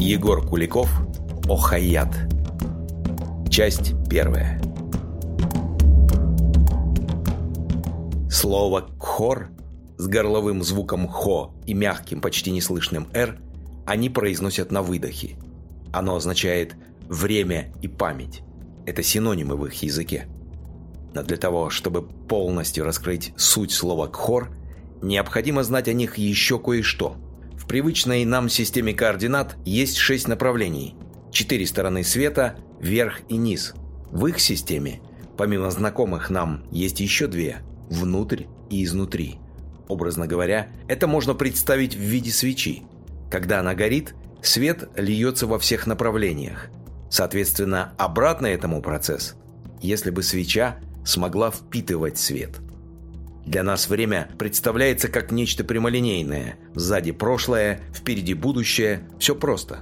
Егор Куликов Охаят Часть первая Слово «кхор» с горловым звуком «хо» и мягким, почти неслышным «р» они произносят на выдохе. Оно означает «время» и «память». Это синонимы в их языке. Но для того, чтобы полностью раскрыть суть слова «кхор», необходимо знать о них еще кое-что. В привычной нам системе координат есть шесть направлений. Четыре стороны света, верх и низ. В их системе, помимо знакомых нам, есть еще две – внутрь и изнутри. Образно говоря, это можно представить в виде свечи. Когда она горит, свет льется во всех направлениях. Соответственно, обратно этому процесс, если бы свеча смогла впитывать свет. Для нас время представляется как нечто прямолинейное. Сзади прошлое, впереди будущее. Все просто.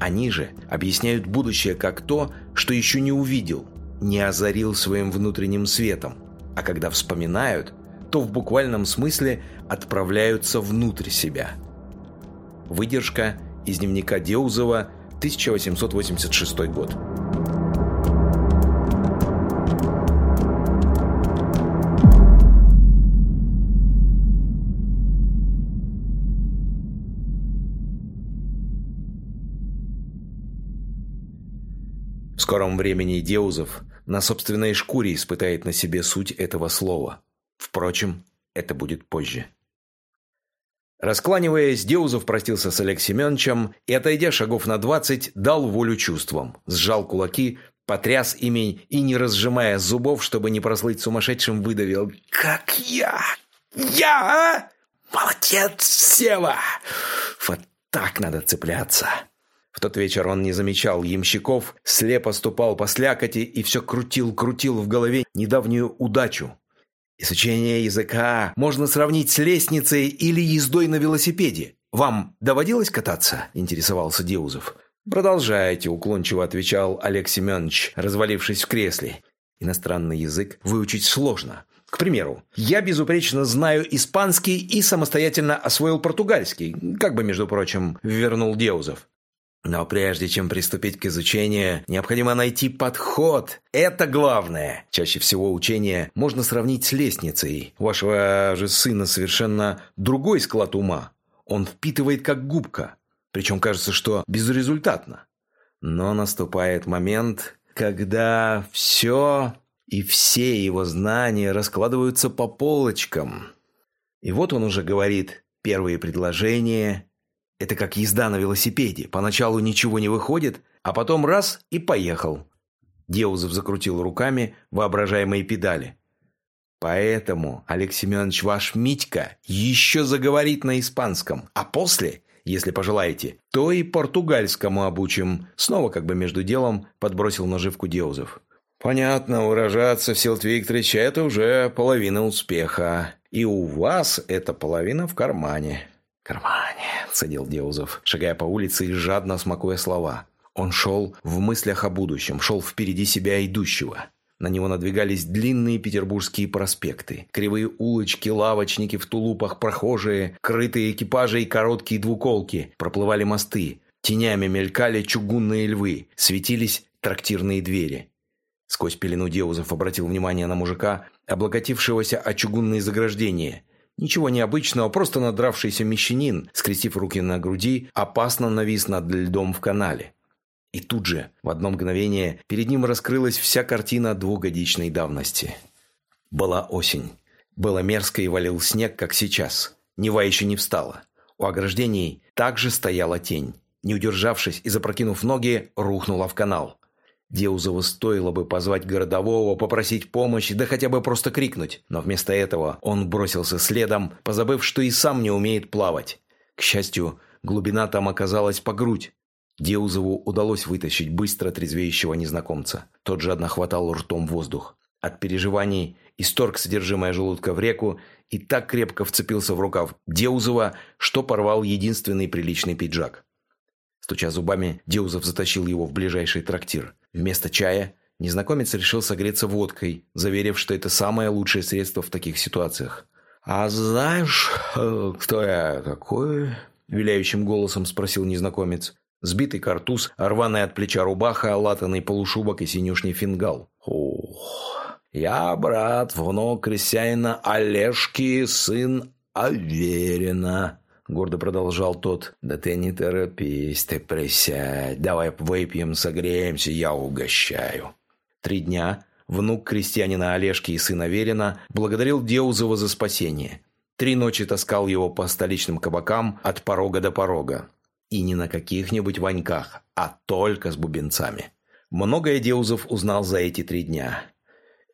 Они же объясняют будущее как то, что еще не увидел, не озарил своим внутренним светом. А когда вспоминают, то в буквальном смысле отправляются внутрь себя. Выдержка из дневника Деузова, 1886 год. В скором времени Деузов на собственной шкуре испытает на себе суть этого слова. Впрочем, это будет позже. Раскланиваясь, Деузов простился с Олег Семеновичем и, отойдя шагов на двадцать, дал волю чувствам, сжал кулаки, потряс ими и, не разжимая зубов, чтобы не прослыть сумасшедшим, выдавил «Как я! Я! Молодец, Сева! Вот так надо цепляться!» В тот вечер он не замечал ямщиков, слепо ступал по слякоти и все крутил-крутил в голове недавнюю удачу, Изучение языка можно сравнить с лестницей или ездой на велосипеде. Вам доводилось кататься? Интересовался Деузов. Продолжайте, уклончиво отвечал Олег Семенович, развалившись в кресле. Иностранный язык выучить сложно. К примеру, я безупречно знаю испанский и самостоятельно освоил португальский, как бы, между прочим, вернул Деузов. Но прежде чем приступить к изучению, необходимо найти подход. Это главное. Чаще всего учение можно сравнить с лестницей. У вашего же сына совершенно другой склад ума. Он впитывает как губка. Причем кажется, что безрезультатно. Но наступает момент, когда все и все его знания раскладываются по полочкам. И вот он уже говорит первые предложения, это как езда на велосипеде. Поначалу ничего не выходит, а потом раз и поехал. Деузов закрутил руками воображаемые педали. Поэтому Олег Семенович ваш Митька еще заговорит на испанском, а после, если пожелаете, то и португальскому обучим. Снова как бы между делом подбросил наживку Деузов. Понятно, выражаться, Всеволод Викторович, это уже половина успеха. И у вас эта половина в кармане кармане», — цедил Деузов, шагая по улице и жадно смакуя слова. Он шел в мыслях о будущем, шел впереди себя идущего. На него надвигались длинные петербургские проспекты, кривые улочки, лавочники в тулупах, прохожие, крытые экипажи и короткие двуколки, проплывали мосты, тенями мелькали чугунные львы, светились трактирные двери. Сквозь пелену Деузов обратил внимание на мужика, облокотившегося о чугунные заграждения, Ничего необычного, просто надравшийся мещанин, скрестив руки на груди, опасно навис над льдом в канале. И тут же, в одно мгновение, перед ним раскрылась вся картина двухгодичной давности. Была осень. Было мерзко и валил снег, как сейчас. Нева еще не встала. У ограждений также стояла тень. Не удержавшись и запрокинув ноги, рухнула в канал. Деузову стоило бы позвать городового, попросить помощи, да хотя бы просто крикнуть. Но вместо этого он бросился следом, позабыв, что и сам не умеет плавать. К счастью, глубина там оказалась по грудь. Деузову удалось вытащить быстро трезвеющего незнакомца. Тот жадно хватал ртом воздух. От переживаний исторг содержимое желудка в реку и так крепко вцепился в рукав Деузова, что порвал единственный приличный пиджак. Стуча зубами, Деузов затащил его в ближайший трактир. Вместо чая незнакомец решил согреться водкой, заверив, что это самое лучшее средство в таких ситуациях. «А знаешь, э, кто я такой?» – виляющим голосом спросил незнакомец. Сбитый картуз, рваная от плеча рубаха, латанный полушубок и синюшний фингал. «Ох, я брат, внук крестьянина Олежки, сын Аверина», — гордо продолжал тот. «Да ты не торопись, ты присядь. Давай выпьем, согреемся, я угощаю». Три дня внук крестьянина Олежки и сына Верина благодарил Деузова за спасение. Три ночи таскал его по столичным кабакам от порога до порога. И не на каких-нибудь ваньках, а только с бубенцами. Многое Деузов узнал за эти три дня.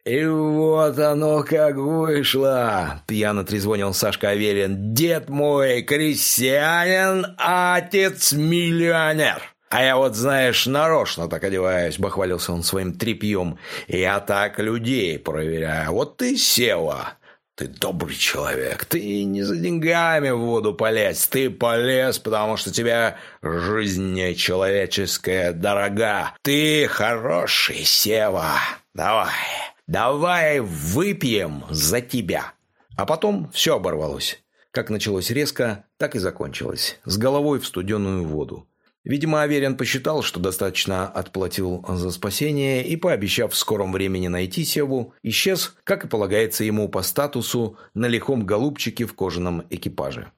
«И вот оно как вышло!» – пьяно трезвонил Сашка Аверин. «Дед мой крестьянин, отец миллионер!» «А я вот, знаешь, нарочно так одеваюсь», – бахвалился он своим тряпьем. «Я так людей проверяю. Вот ты села. Ты добрый человек, ты не за деньгами в воду полез, ты полез, потому что тебя жизнь человеческая дорога. Ты хороший, Сева. Давай, давай выпьем за тебя. А потом все оборвалось. Как началось резко, так и закончилось. С головой в студеную воду. Видимо, Аверин посчитал, что достаточно отплатил за спасение и, пообещав в скором времени найти Севу, исчез, как и полагается ему по статусу, на лихом голубчике в кожаном экипаже.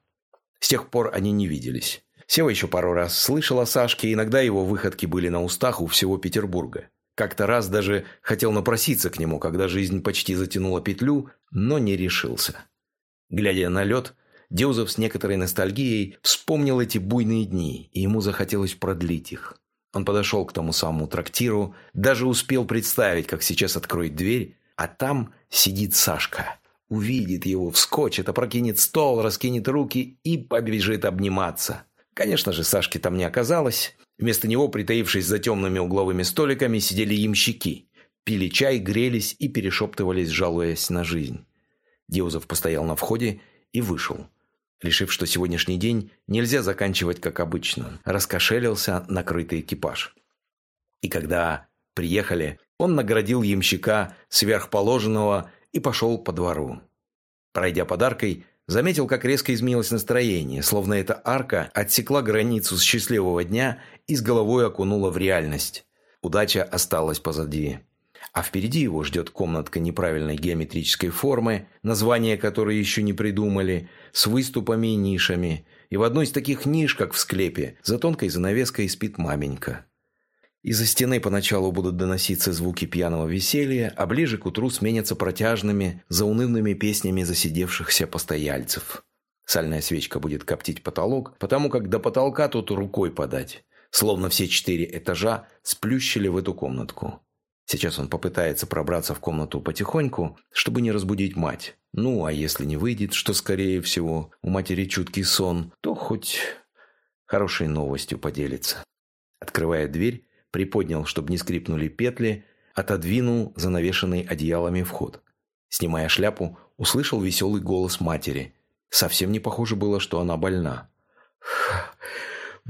С тех пор они не виделись. Сева еще пару раз слышал о Сашке, иногда его выходки были на устах у всего Петербурга. Как-то раз даже хотел напроситься к нему, когда жизнь почти затянула петлю, но не решился. Глядя на лед, Деузов с некоторой ностальгией вспомнил эти буйные дни, и ему захотелось продлить их. Он подошел к тому самому трактиру, даже успел представить, как сейчас откроет дверь, а там сидит Сашка. Увидит его, вскочит, опрокинет стол, раскинет руки и побежит обниматься. Конечно же, Сашки там не оказалось. Вместо него, притаившись за темными угловыми столиками, сидели ямщики. Пили чай, грелись и перешептывались, жалуясь на жизнь. Деузов постоял на входе и вышел решив, что сегодняшний день нельзя заканчивать как обычно. Раскошелился накрытый экипаж. И когда приехали, он наградил ямщика сверхположенного и пошел по двору. Пройдя подаркой, заметил, как резко изменилось настроение, словно эта арка отсекла границу счастливого дня и с головой окунула в реальность. Удача осталась позади. А впереди его ждет комнатка неправильной геометрической формы, название которой еще не придумали, с выступами и нишами. И в одной из таких ниш, как в склепе, за тонкой занавеской спит маменька. Из-за стены поначалу будут доноситься звуки пьяного веселья, а ближе к утру сменятся протяжными, заунывными песнями засидевшихся постояльцев. Сальная свечка будет коптить потолок, потому как до потолка тут рукой подать. Словно все четыре этажа сплющили в эту комнатку. Сейчас он попытается пробраться в комнату потихоньку, чтобы не разбудить мать. Ну, а если не выйдет, что скорее всего у матери чуткий сон, то хоть хорошей новостью поделится. Открывая дверь, приподнял, чтобы не скрипнули петли, отодвинул занавешенный одеялами вход. Снимая шляпу, услышал веселый голос матери. Совсем не похоже было, что она больна.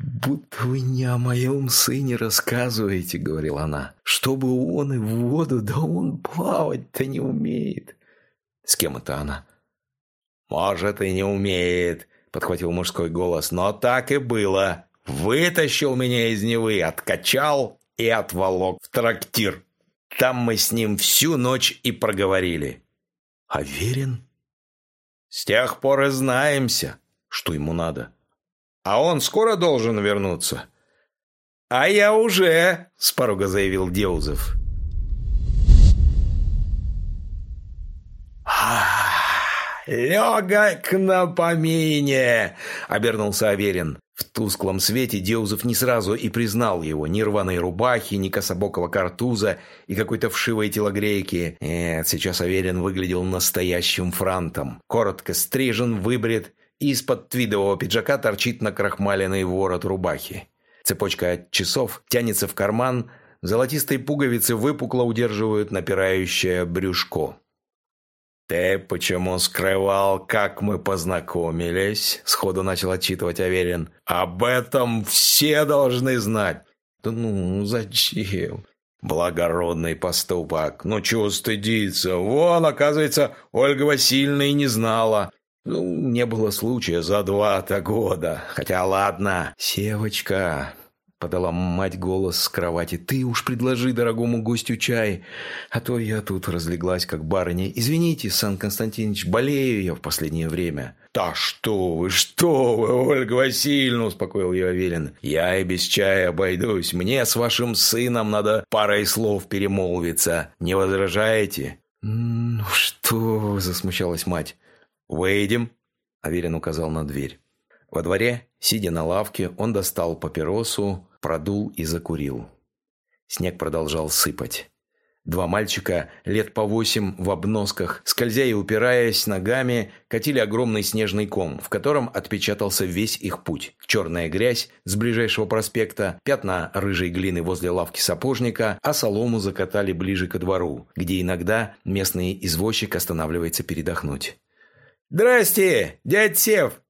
«Будто вы не о моем сыне рассказываете», — говорила она. «Чтобы он и в воду, да он плавать-то не умеет». «С кем это она?» «Может, и не умеет», — подхватил мужской голос, «но так и было. Вытащил меня из Невы, откачал и отволок в трактир. Там мы с ним всю ночь и проговорили». «А верен?» «С тех пор и знаемся, что ему надо». А он скоро должен вернуться. А я уже, с порога заявил Деузов. «Легок на помине!» — обернулся Аверин. В тусклом свете Деузов не сразу и признал его. Ни рваной рубахи, ни кособокого картуза и какой-то вшивой телогрейки. Нет, сейчас Аверин выглядел настоящим франтом. Коротко стрижен, выбрит из-под твидового пиджака торчит на крахмаленный ворот рубахи. Цепочка от часов тянется в карман, золотистые пуговицы выпукло удерживают напирающее брюшко. «Ты почему скрывал, как мы познакомились?» – сходу начал отчитывать Аверин. «Об этом все должны знать». «Да ну, зачем?» Благородный поступок. Ну, чего стыдиться? Вон, оказывается, Ольга Васильевна и не знала. Ну, не было случая за два-то года. Хотя ладно. Севочка, подала мать голос с кровати. «Ты уж предложи дорогому гостю чай, а то я тут разлеглась, как барыня. Извините, Сан Константинович, болею я в последнее время». «Да что вы, что вы, Ольга Васильевна!» – успокоил ее Аверин. «Я и без чая обойдусь. Мне с вашим сыном надо парой слов перемолвиться. Не возражаете?» «Ну что?» – засмущалась мать. «Выйдем», – Аверин указал на дверь. Во дворе, сидя на лавке, он достал папиросу, продул и закурил. Снег продолжал сыпать. Два мальчика, лет по восемь, в обносках, скользя и упираясь ногами, катили огромный снежный ком, в котором отпечатался весь их путь. Черная грязь с ближайшего проспекта, пятна рыжей глины возле лавки сапожника, а солому закатали ближе ко двору, где иногда местный извозчик останавливается передохнуть. «Здрасте, дядь Сев!»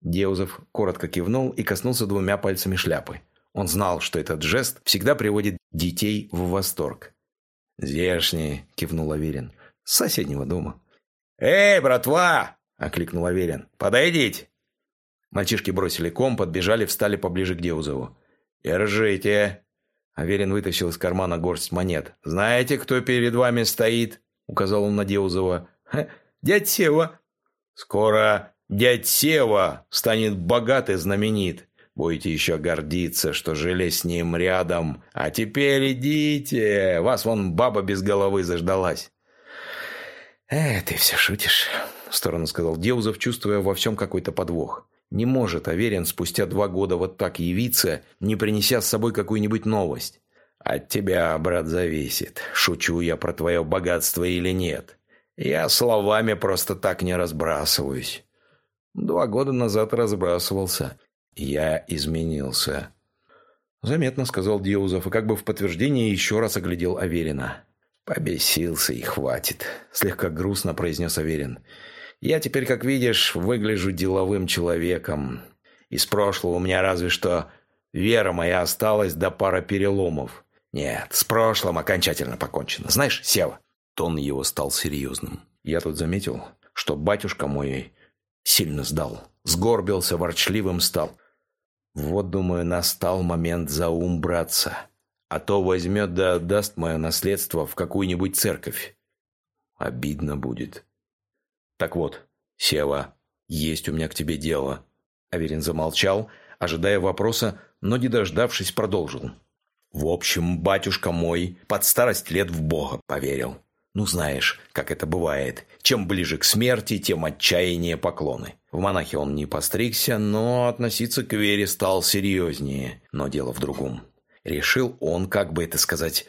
Деузов коротко кивнул и коснулся двумя пальцами шляпы. Он знал, что этот жест всегда приводит детей в восторг. «Здешний», — кивнул Аверин. «С соседнего дома». «Эй, братва!» — окликнул Аверин. «Подойдите!» Мальчишки бросили ком, подбежали, встали поближе к Деузову. «Держите!» Аверин вытащил из кармана горсть монет. «Знаете, кто перед вами стоит?» — указал он на Деузова. «Дядь Сева!» «Скоро дядь Сева станет богат и знаменит. Будете еще гордиться, что жили с ним рядом. А теперь идите. Вас вон баба без головы заждалась. «Э, ты все шутишь», — в сторону сказал Деузов, чувствуя во всем какой-то подвох. «Не может Аверин спустя два года вот так явиться, не принеся с собой какую-нибудь новость. От тебя, брат, зависит, шучу я про твое богатство или нет. Я словами просто так не разбрасываюсь». Два года назад разбрасывался. Я изменился. Заметно, сказал Диузов, и как бы в подтверждение еще раз оглядел Аверина. Побесился и хватит, слегка грустно произнес Аверин. Я теперь, как видишь, выгляжу деловым человеком. Из прошлого у меня разве что вера моя осталась до пара переломов. Нет, с прошлым окончательно покончено. Знаешь, Сева, тон его стал серьезным. Я тут заметил, что батюшка мой сильно сдал. Сгорбился, ворчливым стал. Вот, думаю, настал момент за ум браться. А то возьмет да отдаст мое наследство в какую-нибудь церковь. Обидно будет. Так вот, Сева, есть у меня к тебе дело. Аверин замолчал, ожидая вопроса, но, не дождавшись, продолжил. В общем, батюшка мой под старость лет в Бога поверил. Ну, знаешь, как это бывает. Чем ближе к смерти, тем отчаяннее поклоны. В монахе он не постригся, но относиться к вере стал серьезнее. Но дело в другом. Решил он, как бы это сказать,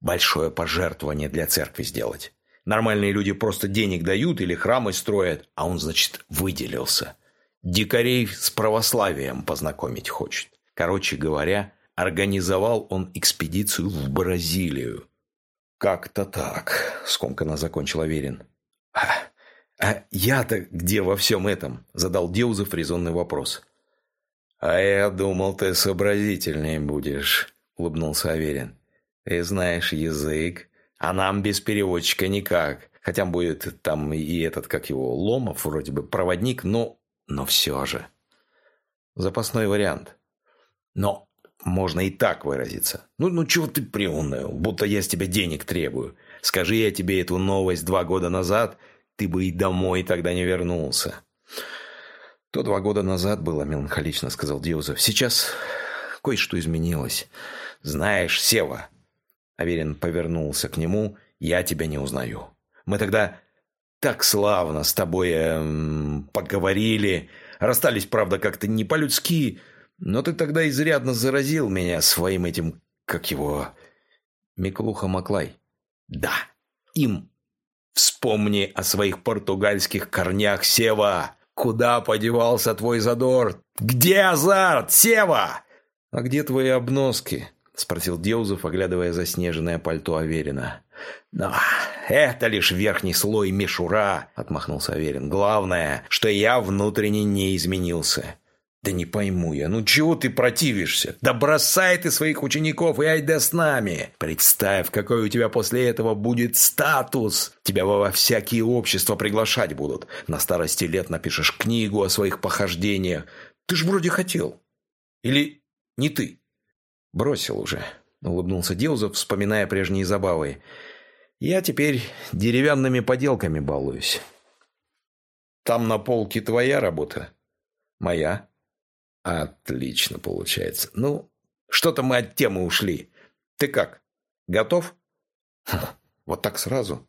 большое пожертвование для церкви сделать. Нормальные люди просто денег дают или храмы строят, а он, значит, выделился. Дикарей с православием познакомить хочет. Короче говоря, организовал он экспедицию в Бразилию. «Как-то так», — скомканно закончил Аверин. «А, а я-то где во всем этом?» – задал Деузов резонный вопрос. «А я думал, ты сообразительнее будешь», – улыбнулся Аверин. «Ты знаешь язык, а нам без переводчика никак. Хотя будет там и этот, как его, Ломов, вроде бы проводник, но... но все же. Запасной вариант. Но можно и так выразиться. Ну, ну чего ты приуныл, будто я с тебя денег требую. Скажи я тебе эту новость два года назад – ты бы и домой тогда не вернулся. То два года назад было, меланхолично сказал Диозов. Сейчас кое-что изменилось. Знаешь, Сева, Аверин повернулся к нему, я тебя не узнаю. Мы тогда так славно с тобой эм, поговорили. Расстались, правда, как-то не по-людски, но ты тогда изрядно заразил меня своим этим, как его, Миклуха Маклай. Да, им Вспомни о своих португальских корнях, Сева. Куда подевался твой задор? Где азарт, Сева? А где твои обноски? Спросил Деузов, оглядывая заснеженное пальто Аверина. «Но это лишь верхний слой мишура», — отмахнулся Аверин. «Главное, что я внутренне не изменился». «Да не пойму я, ну чего ты противишься? Да бросай ты своих учеников и айда с нами! Представь, какой у тебя после этого будет статус! Тебя во всякие общества приглашать будут. На старости лет напишешь книгу о своих похождениях. Ты ж вроде хотел. Или не ты?» «Бросил уже», — улыбнулся Деузов, вспоминая прежние забавы. «Я теперь деревянными поделками балуюсь». «Там на полке твоя работа?» «Моя». Отлично получается. Ну, что-то мы от темы ушли. Ты как? Готов? Ха, вот так сразу?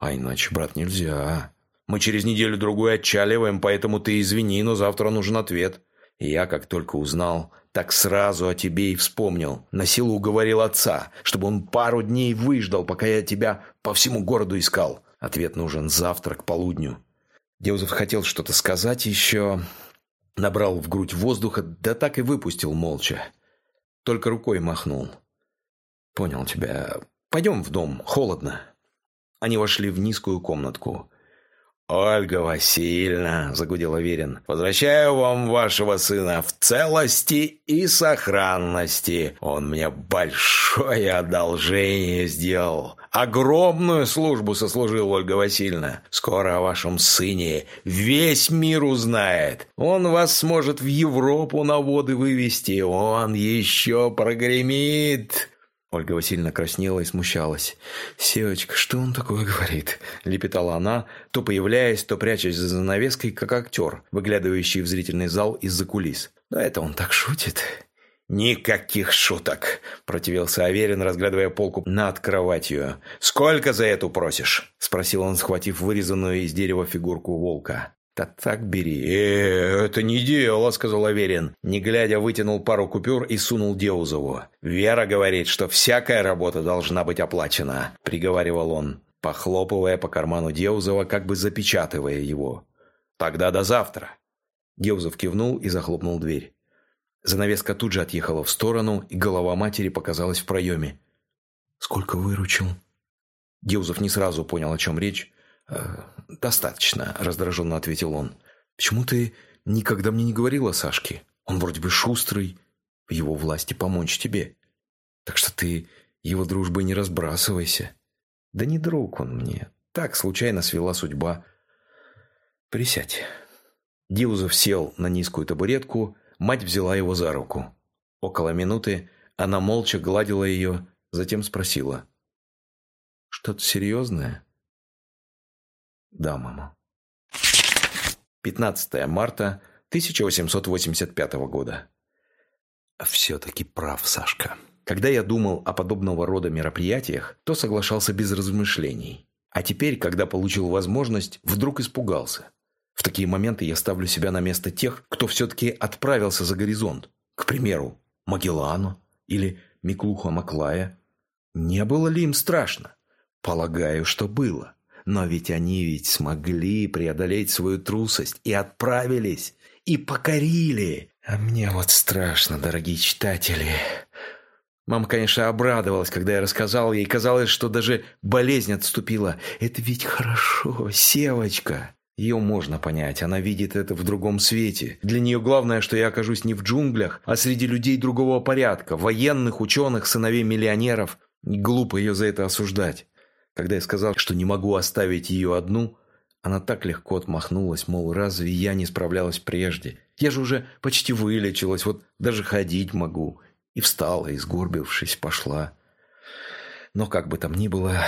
А иначе, брат, нельзя. Мы через неделю-другую отчаливаем, поэтому ты извини, но завтра нужен ответ. И я, как только узнал, так сразу о тебе и вспомнил. На силу уговорил отца, чтобы он пару дней выждал, пока я тебя по всему городу искал. Ответ нужен завтра к полудню. Деузов хотел что-то сказать еще, Набрал в грудь воздуха, да так и выпустил молча. Только рукой махнул. «Понял тебя. Пойдем в дом, холодно». Они вошли в низкую комнатку. «Ольга Васильевна», — загудел Аверин, — «возвращаю вам вашего сына в целости и сохранности. Он мне большое одолжение сделал. Огромную службу сослужил Ольга Васильевна. Скоро о вашем сыне весь мир узнает. Он вас сможет в Европу на воды вывести. Он еще прогремит». Ольга Васильевна краснела и смущалась. «Севочка, что он такое говорит?» – лепетала она, то появляясь, то прячась за занавеской, как актер, выглядывающий в зрительный зал из-за кулис. «Да это он так шутит». «Никаких шуток!» – противился Аверин, разглядывая полку над кроватью. «Сколько за эту просишь?» – спросил он, схватив вырезанную из дерева фигурку волка. «Да так бери». «Э, это не дело», — сказал Аверин. Не глядя, вытянул пару купюр и сунул Деузову. «Вера говорит, что всякая работа должна быть оплачена», — приговаривал он, похлопывая по карману Деузова, как бы запечатывая его. «Тогда до завтра». Деузов кивнул и захлопнул дверь. Занавеска тут же отъехала в сторону, и голова матери показалась в проеме. «Сколько выручил?» Деузов не сразу понял, о чем речь, Э, «Достаточно», – раздраженно ответил он. «Почему ты никогда мне не говорила о Сашке? Он вроде бы шустрый, в его власти помочь тебе. Так что ты его дружбой не разбрасывайся». «Да не друг он мне. Так случайно свела судьба». «Присядь». Дилузов сел на низкую табуретку, мать взяла его за руку. Около минуты она молча гладила ее, затем спросила. «Что-то серьезное?» Да, мама. 15 марта 1885 года. Все-таки прав, Сашка. Когда я думал о подобного рода мероприятиях, то соглашался без размышлений. А теперь, когда получил возможность, вдруг испугался. В такие моменты я ставлю себя на место тех, кто все-таки отправился за горизонт. К примеру, Магеллану или Миклуха Маклая. Не было ли им страшно? Полагаю, что было. Но ведь они ведь смогли преодолеть свою трусость и отправились, и покорили. А мне вот страшно, дорогие читатели. Мама, конечно, обрадовалась, когда я рассказал ей. Казалось, что даже болезнь отступила. Это ведь хорошо, Севочка. Ее можно понять, она видит это в другом свете. Для нее главное, что я окажусь не в джунглях, а среди людей другого порядка, военных, ученых, сыновей миллионеров. Глупо ее за это осуждать. Когда я сказал, что не могу оставить ее одну, она так легко отмахнулась, мол, разве я не справлялась прежде? Я же уже почти вылечилась, вот даже ходить могу. И встала, и сгорбившись, пошла. Но как бы там ни было,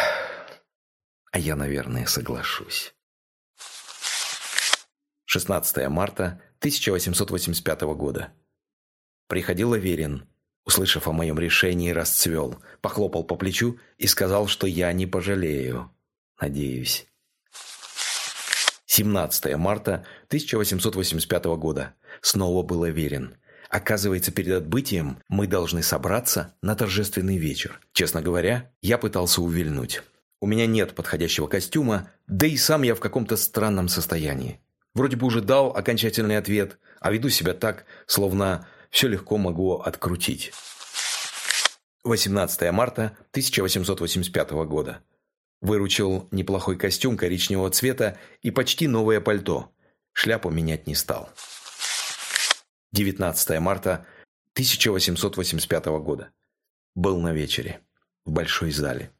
а я, наверное, соглашусь. 16 марта 1885 года. Приходил Аверин. Услышав о моем решении, расцвел, похлопал по плечу и сказал, что я не пожалею. Надеюсь. 17 марта 1885 года. Снова был уверен. Оказывается, перед отбытием мы должны собраться на торжественный вечер. Честно говоря, я пытался увильнуть. У меня нет подходящего костюма, да и сам я в каком-то странном состоянии. Вроде бы уже дал окончательный ответ, а веду себя так, словно все легко могу открутить. 18 марта 1885 года. Выручил неплохой костюм коричневого цвета и почти новое пальто. Шляпу менять не стал. 19 марта 1885 года. Был на вечере. В большой зале.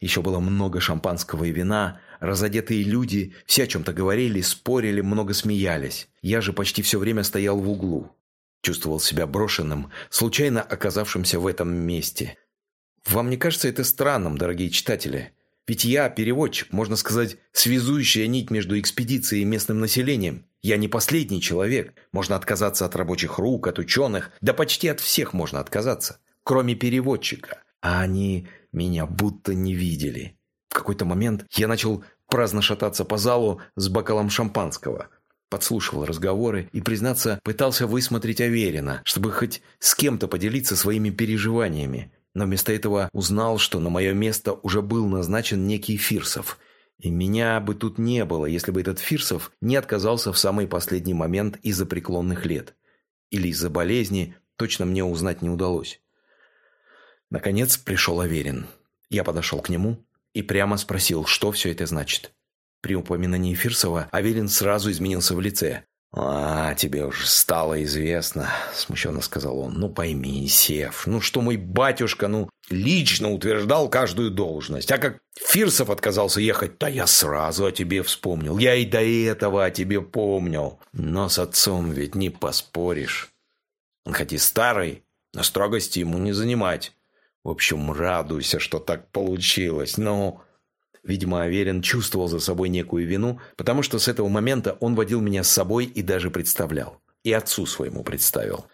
Еще было много шампанского и вина, разодетые люди все о чем-то говорили, спорили, много смеялись. Я же почти все время стоял в углу. Чувствовал себя брошенным, случайно оказавшимся в этом месте. Вам не кажется это странным, дорогие читатели? Ведь я переводчик, можно сказать, связующая нить между экспедицией и местным населением. Я не последний человек. Можно отказаться от рабочих рук, от ученых, да почти от всех можно отказаться, кроме переводчика. А они меня будто не видели. В какой-то момент я начал праздно шататься по залу с бокалом шампанского. Подслушивал разговоры и, признаться, пытался высмотреть Аверина, чтобы хоть с кем-то поделиться своими переживаниями. Но вместо этого узнал, что на мое место уже был назначен некий Фирсов. И меня бы тут не было, если бы этот Фирсов не отказался в самый последний момент из-за преклонных лет. Или из-за болезни, точно мне узнать не удалось. Наконец пришел Аверин. Я подошел к нему и прямо спросил, что все это значит. При упоминании Фирсова Аверин сразу изменился в лице. «А, тебе уже стало известно», – смущенно сказал он. «Ну пойми, Сев, ну что мой батюшка, ну, лично утверждал каждую должность. А как Фирсов отказался ехать, то я сразу о тебе вспомнил. Я и до этого о тебе помнил. Но с отцом ведь не поспоришь. Он хоть и старый, но строгости ему не занимать. В общем, радуйся, что так получилось. Но, видимо, Аверин чувствовал за собой некую вину, потому что с этого момента он водил меня с собой и даже представлял. И отцу своему представил.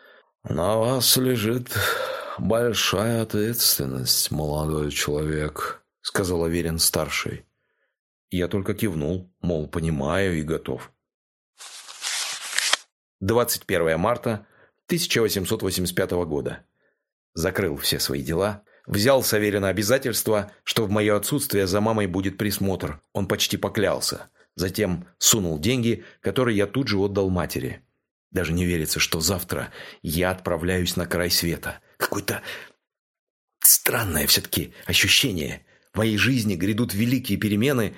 «На вас лежит большая ответственность, молодой человек», — сказал Аверин-старший. Я только кивнул, мол, понимаю и готов. 21 марта 1885 года закрыл все свои дела, взял с Аверина обязательство, что в мое отсутствие за мамой будет присмотр. Он почти поклялся. Затем сунул деньги, которые я тут же отдал матери. Даже не верится, что завтра я отправляюсь на край света. Какое-то странное все-таки ощущение. В моей жизни грядут великие перемены,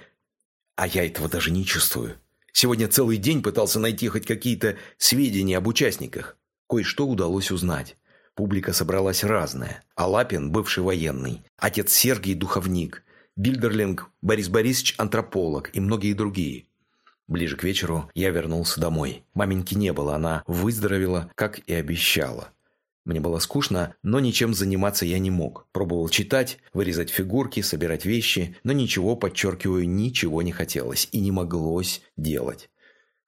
а я этого даже не чувствую. Сегодня целый день пытался найти хоть какие-то сведения об участниках. Кое-что удалось узнать. Публика собралась разная. Алапин – бывший военный, отец Сергий – духовник, Бильдерлинг – Борис Борисович – антрополог и многие другие. Ближе к вечеру я вернулся домой. Маменьки не было, она выздоровела, как и обещала. Мне было скучно, но ничем заниматься я не мог. Пробовал читать, вырезать фигурки, собирать вещи, но ничего, подчеркиваю, ничего не хотелось и не моглось делать.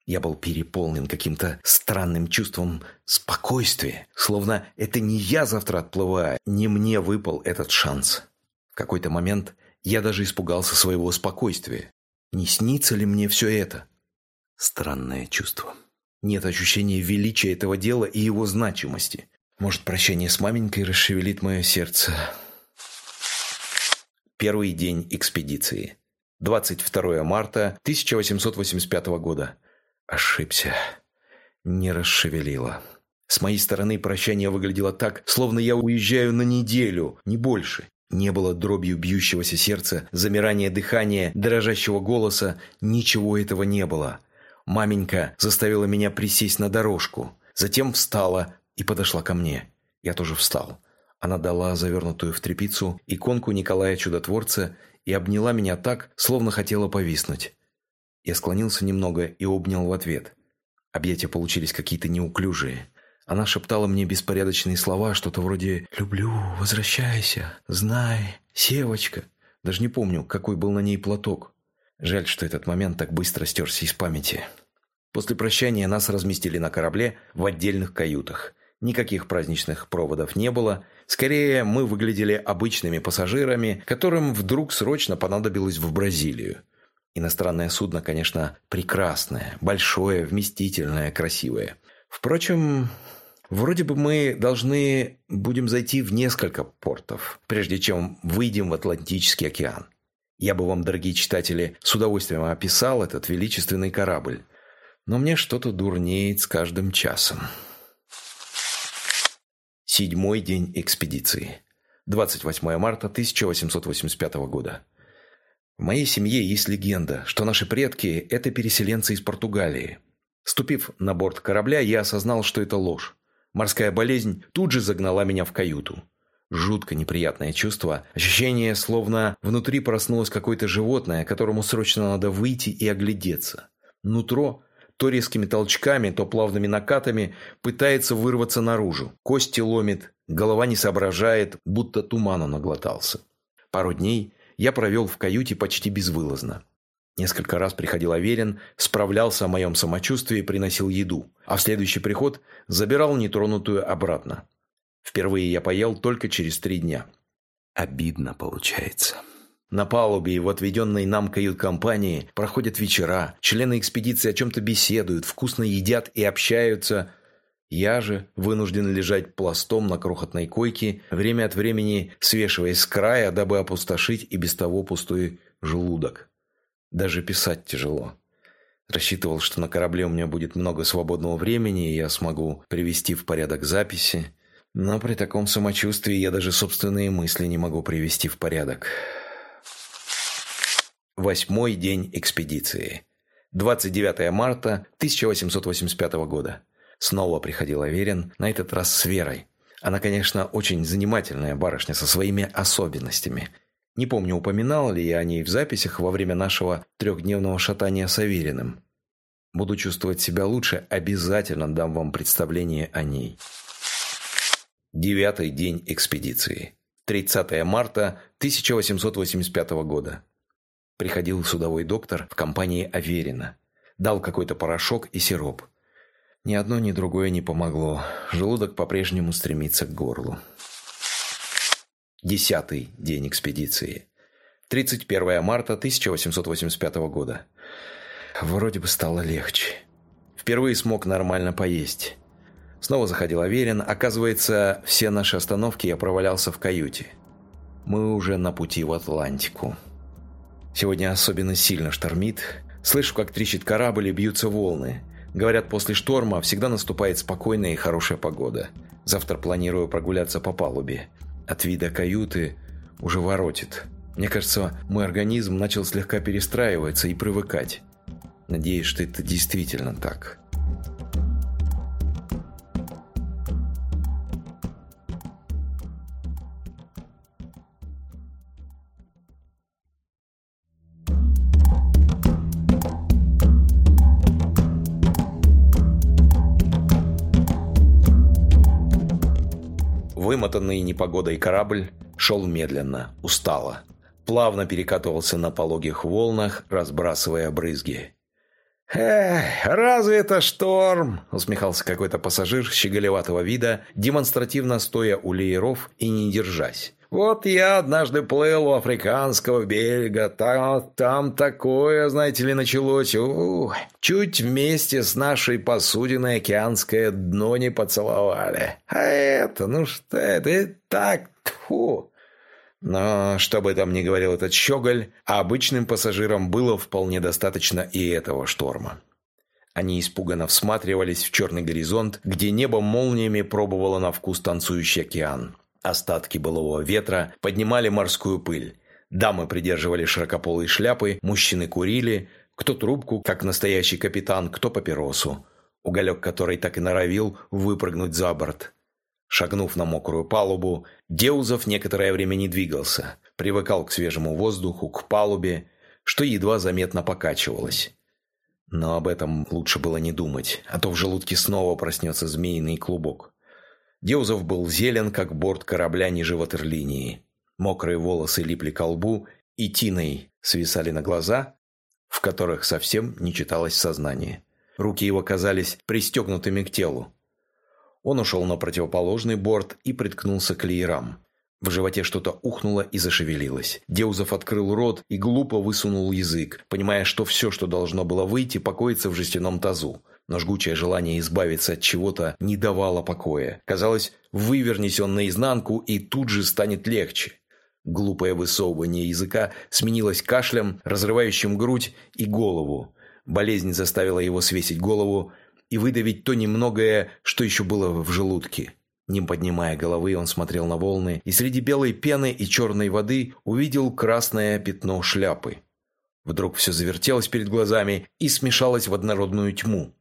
Я был переполнен каким-то странным чувством спокойствия, словно это не я завтра отплываю, не мне выпал этот шанс. В какой-то момент я даже испугался своего спокойствия. Не снится ли мне все это? Странное чувство. Нет ощущения величия этого дела и его значимости. Может, прощание с маменькой расшевелит мое сердце. Первый день экспедиции. 22 марта 1885 года. Ошибся. Не расшевелила. С моей стороны прощание выглядело так, словно я уезжаю на неделю, не больше. Не было дробью бьющегося сердца, замирания дыхания, дрожащего голоса. Ничего этого не было. Маменька заставила меня присесть на дорожку. Затем встала и подошла ко мне. Я тоже встал. Она дала завернутую в тряпицу иконку Николая Чудотворца и обняла меня так, словно хотела повиснуть. Я склонился немного и обнял в ответ. Объятия получились какие-то неуклюжие. Она шептала мне беспорядочные слова, что-то вроде «люблю, возвращайся, знай, Севочка». Даже не помню, какой был на ней платок. Жаль, что этот момент так быстро стерся из памяти. После прощания нас разместили на корабле в отдельных каютах. Никаких праздничных проводов не было. Скорее, мы выглядели обычными пассажирами, которым вдруг срочно понадобилось в Бразилию. Иностранное судно, конечно, прекрасное, большое, вместительное, красивое. Впрочем, вроде бы мы должны будем зайти в несколько портов, прежде чем выйдем в Атлантический океан. Я бы вам, дорогие читатели, с удовольствием описал этот величественный корабль. Но мне что-то дурнеет с каждым часом. Седьмой день экспедиции. 28 марта 1885 года. В моей семье есть легенда, что наши предки – это переселенцы из Португалии. Ступив на борт корабля, я осознал, что это ложь. Морская болезнь тут же загнала меня в каюту. Жутко неприятное чувство, ощущение, словно внутри проснулось какое-то животное, которому срочно надо выйти и оглядеться. Нутро то резкими толчками, то плавными накатами пытается вырваться наружу. Кости ломит, голова не соображает, будто туману наглотался. Пару дней я провел в каюте почти безвылазно. Несколько раз приходил Аверин, справлялся о моем самочувствии и приносил еду, а в следующий приход забирал нетронутую обратно. Впервые я поел только через три дня. Обидно получается. На палубе и в отведенной нам кают-компании проходят вечера, члены экспедиции о чем-то беседуют, вкусно едят и общаются. Я же вынужден лежать пластом на крохотной койке, время от времени свешиваясь с края, дабы опустошить и без того пустой желудок. Даже писать тяжело. Рассчитывал, что на корабле у меня будет много свободного времени, и я смогу привести в порядок записи. Но при таком самочувствии я даже собственные мысли не могу привести в порядок. Восьмой день экспедиции. 29 марта 1885 года. Снова приходил Аверин, на этот раз с Верой. Она, конечно, очень занимательная барышня со своими особенностями – не помню, упоминал ли я о ней в записях во время нашего трехдневного шатания с Авериным. Буду чувствовать себя лучше, обязательно дам вам представление о ней. Девятый день экспедиции. 30 марта 1885 года. Приходил судовой доктор в компании Аверина. Дал какой-то порошок и сироп. Ни одно, ни другое не помогло. Желудок по-прежнему стремится к горлу. Десятый день экспедиции. 31 марта 1885 года. Вроде бы стало легче. Впервые смог нормально поесть. Снова заходил Аверин. Оказывается, все наши остановки я провалялся в каюте. Мы уже на пути в Атлантику. Сегодня особенно сильно штормит. Слышу, как трещит корабль и бьются волны. Говорят, после шторма всегда наступает спокойная и хорошая погода. Завтра планирую прогуляться по палубе. От вида каюты уже воротит. Мне кажется, мой организм начал слегка перестраиваться и привыкать. Надеюсь, что это действительно так. Вымотанный непогодой корабль шел медленно, устало. Плавно перекатывался на пологих волнах, разбрасывая брызги. «Эх, разве это шторм?» – усмехался какой-то пассажир щеголеватого вида, демонстративно стоя у лееров и не держась. Вот я однажды плыл у африканского берега, там, там такое, знаете ли, началось. У, чуть вместе с нашей посудиной океанское дно не поцеловали. А это, ну что это, это так, тьфу. Но, что бы там ни говорил этот щеголь, обычным пассажирам было вполне достаточно и этого шторма. Они испуганно всматривались в черный горизонт, где небо молниями пробовало на вкус танцующий океан. Остатки былого ветра поднимали морскую пыль. Дамы придерживали широкополые шляпы, мужчины курили, кто трубку, как настоящий капитан, кто папиросу, уголек которой так и норовил выпрыгнуть за борт. Шагнув на мокрую палубу, Деузов некоторое время не двигался, привыкал к свежему воздуху, к палубе, что едва заметно покачивалось. Но об этом лучше было не думать, а то в желудке снова проснется змеиный клубок. Деузов был зелен, как борт корабля ниже ватерлинии. Мокрые волосы липли к лбу и тиной свисали на глаза, в которых совсем не читалось сознание. Руки его казались пристегнутыми к телу. Он ушел на противоположный борт и приткнулся к леерам. В животе что-то ухнуло и зашевелилось. Деузов открыл рот и глупо высунул язык, понимая, что все, что должно было выйти, покоится в жестяном тазу но жгучее желание избавиться от чего-то не давало покоя. Казалось, вывернись он наизнанку, и тут же станет легче. Глупое высовывание языка сменилось кашлем, разрывающим грудь и голову. Болезнь заставила его свесить голову и выдавить то немногое, что еще было в желудке. Не поднимая головы, он смотрел на волны, и среди белой пены и черной воды увидел красное пятно шляпы. Вдруг все завертелось перед глазами и смешалось в однородную тьму.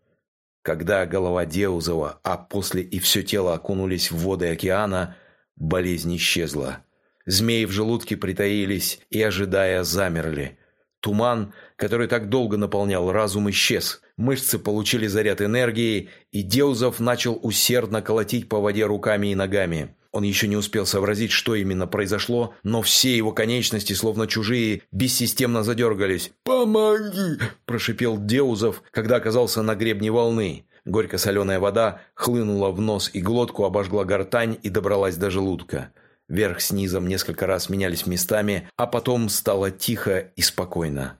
Когда голова Деузова, а после и все тело окунулись в воды океана, болезнь исчезла. Змеи в желудке притаились и, ожидая, замерли. Туман, который так долго наполнял разум, исчез. Мышцы получили заряд энергии, и Деузов начал усердно колотить по воде руками и ногами. Он еще не успел сообразить, что именно произошло, но все его конечности, словно чужие, бессистемно задергались. «Помоги!» – прошипел Деузов, когда оказался на гребне волны. Горько-соленая вода хлынула в нос и глотку, обожгла гортань и добралась до желудка. Верх с низом несколько раз менялись местами, а потом стало тихо и спокойно.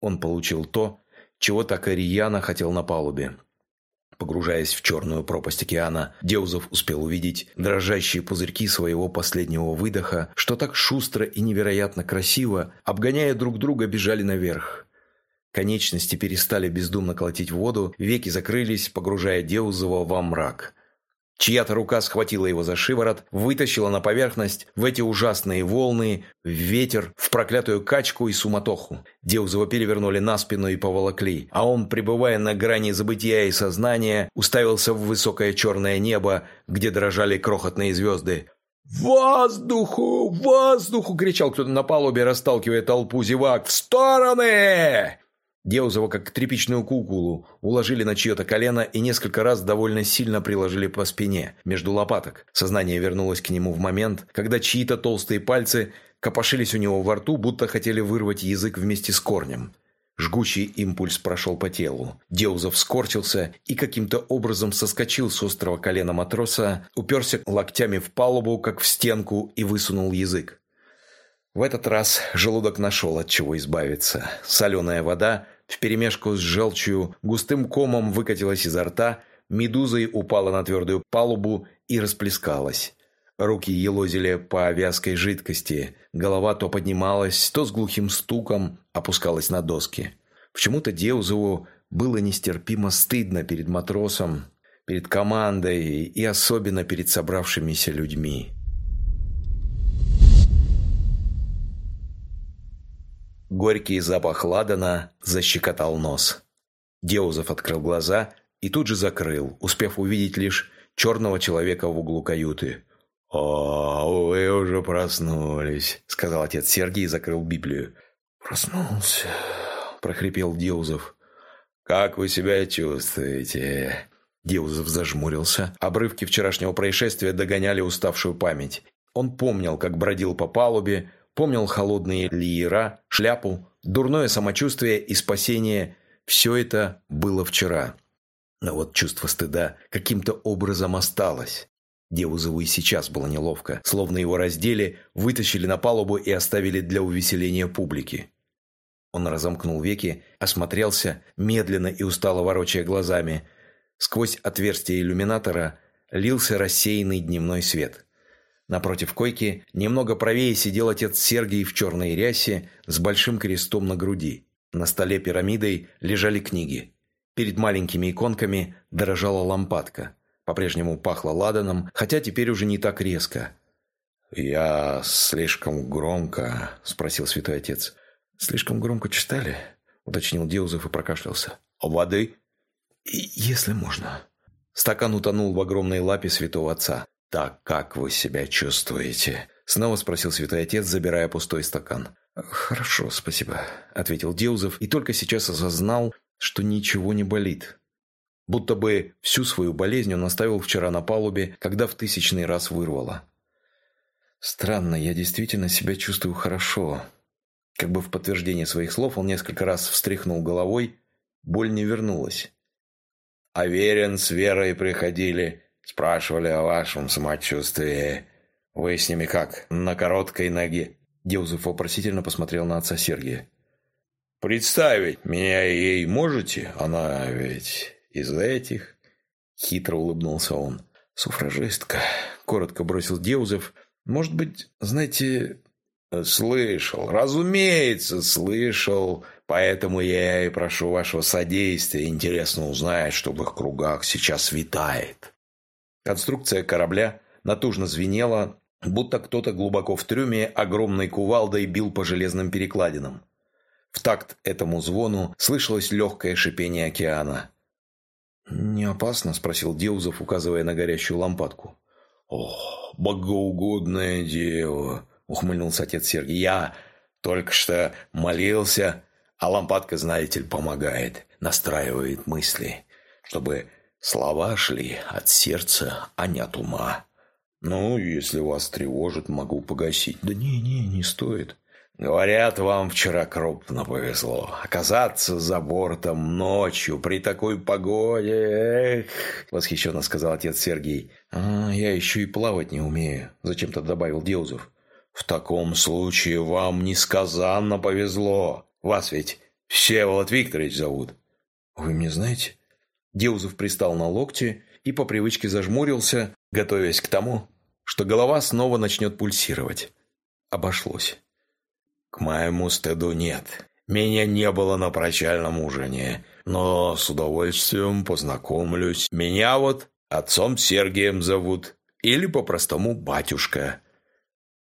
Он получил то, чего так рьяно хотел на палубе. Погружаясь в черную пропасть океана, Деузов успел увидеть дрожащие пузырьки своего последнего выдоха, что так шустро и невероятно красиво, обгоняя друг друга, бежали наверх. Конечности перестали бездумно колотить в воду, веки закрылись, погружая Деузова во мрак. Чья-то рука схватила его за шиворот, вытащила на поверхность в эти ужасные волны, в ветер, в проклятую качку и суматоху. Деузова перевернули на спину и поволокли, а он, пребывая на грани забытия и сознания, уставился в высокое черное небо, где дрожали крохотные звезды. «Воздуху! Воздуху!» – кричал кто-то на палубе, расталкивая толпу зевак. «В стороны!» Деузова, как тряпичную куколу, уложили на чье-то колено и несколько раз довольно сильно приложили по спине, между лопаток. Сознание вернулось к нему в момент, когда чьи-то толстые пальцы копошились у него во рту, будто хотели вырвать язык вместе с корнем. Жгучий импульс прошел по телу. Деузов скорчился и каким-то образом соскочил с острого колена матроса, уперся локтями в палубу, как в стенку, и высунул язык. В этот раз желудок нашел от чего избавиться. Соленая вода вперемешку с желчью густым комом выкатилась изо рта, медузой упала на твердую палубу и расплескалась. Руки елозили по вязкой жидкости, голова то поднималась, то с глухим стуком опускалась на доски. Почему-то Деузову было нестерпимо стыдно перед матросом, перед командой и особенно перед собравшимися людьми. Горький запах ладана защекотал нос. Деузов открыл глаза и тут же закрыл, успев увидеть лишь черного человека в углу каюты. «О, вы уже проснулись», — сказал отец Сергий и закрыл Библию. «Проснулся», — прохрипел Деузов. «Как вы себя чувствуете?» Деузов зажмурился. Обрывки вчерашнего происшествия догоняли уставшую память. Он помнил, как бродил по палубе, Помнил холодные лиера, шляпу, дурное самочувствие и спасение. Все это было вчера. Но вот чувство стыда каким-то образом осталось. Деузову и сейчас было неловко, словно его раздели, вытащили на палубу и оставили для увеселения публики. Он разомкнул веки, осмотрелся, медленно и устало ворочая глазами. Сквозь отверстие иллюминатора лился рассеянный дневной свет. Напротив койки, немного правее, сидел отец Сергий в черной рясе с большим крестом на груди. На столе пирамидой лежали книги. Перед маленькими иконками дорожала лампадка. По-прежнему пахло ладаном, хотя теперь уже не так резко. «Я слишком громко?» – спросил святой отец. «Слишком громко читали?» – уточнил Деузов и прокашлялся. «А воды?» «Если можно». Стакан утонул в огромной лапе святого отца. «Так как вы себя чувствуете?» Снова спросил святой отец, забирая пустой стакан. «Хорошо, спасибо», — ответил Деузов и только сейчас осознал, что ничего не болит. Будто бы всю свою болезнь он оставил вчера на палубе, когда в тысячный раз вырвало. «Странно, я действительно себя чувствую хорошо». Как бы в подтверждение своих слов он несколько раз встряхнул головой, боль не вернулась. «Аверин с Верой приходили», Спрашивали о вашем самочувствии. Вы с ними как, на короткой ноге?» Деузов вопросительно посмотрел на отца Сергия. «Представить меня ей можете? Она ведь из этих...» Хитро улыбнулся он. «Суфражистка», — коротко бросил Деузов. «Может быть, знаете...» «Слышал, разумеется, слышал. Поэтому я и прошу вашего содействия. Интересно узнать, что в их кругах сейчас витает». Конструкция корабля натужно звенела, будто кто-то глубоко в трюме огромной кувалдой бил по железным перекладинам. В такт этому звону слышалось легкое шипение океана. «Не опасно?» – спросил Деузов, указывая на горящую лампадку. «О, богоугодное дело!» – ухмыльнулся отец Сергий. «Я только что молился, а лампадка, знаете ли, помогает, настраивает мысли, чтобы слова шли от сердца, а не от ума. Ну, если вас тревожит, могу погасить». «Да не-не, не стоит». Говорят, вам вчера крупно повезло. Оказаться за бортом ночью при такой погоде. Эх, восхищенно сказал отец Сергей. А, я еще и плавать не умею, зачем-то добавил Деузов. В таком случае вам несказанно повезло. Вас ведь Всеволод Викторович зовут. Вы мне знаете? Деузов пристал на локти и по привычке зажмурился, готовясь к тому, что голова снова начнет пульсировать. Обошлось. К моему стыду нет. Меня не было на прощальном ужине, но с удовольствием познакомлюсь. Меня вот отцом Сергием зовут, или по-простому батюшка».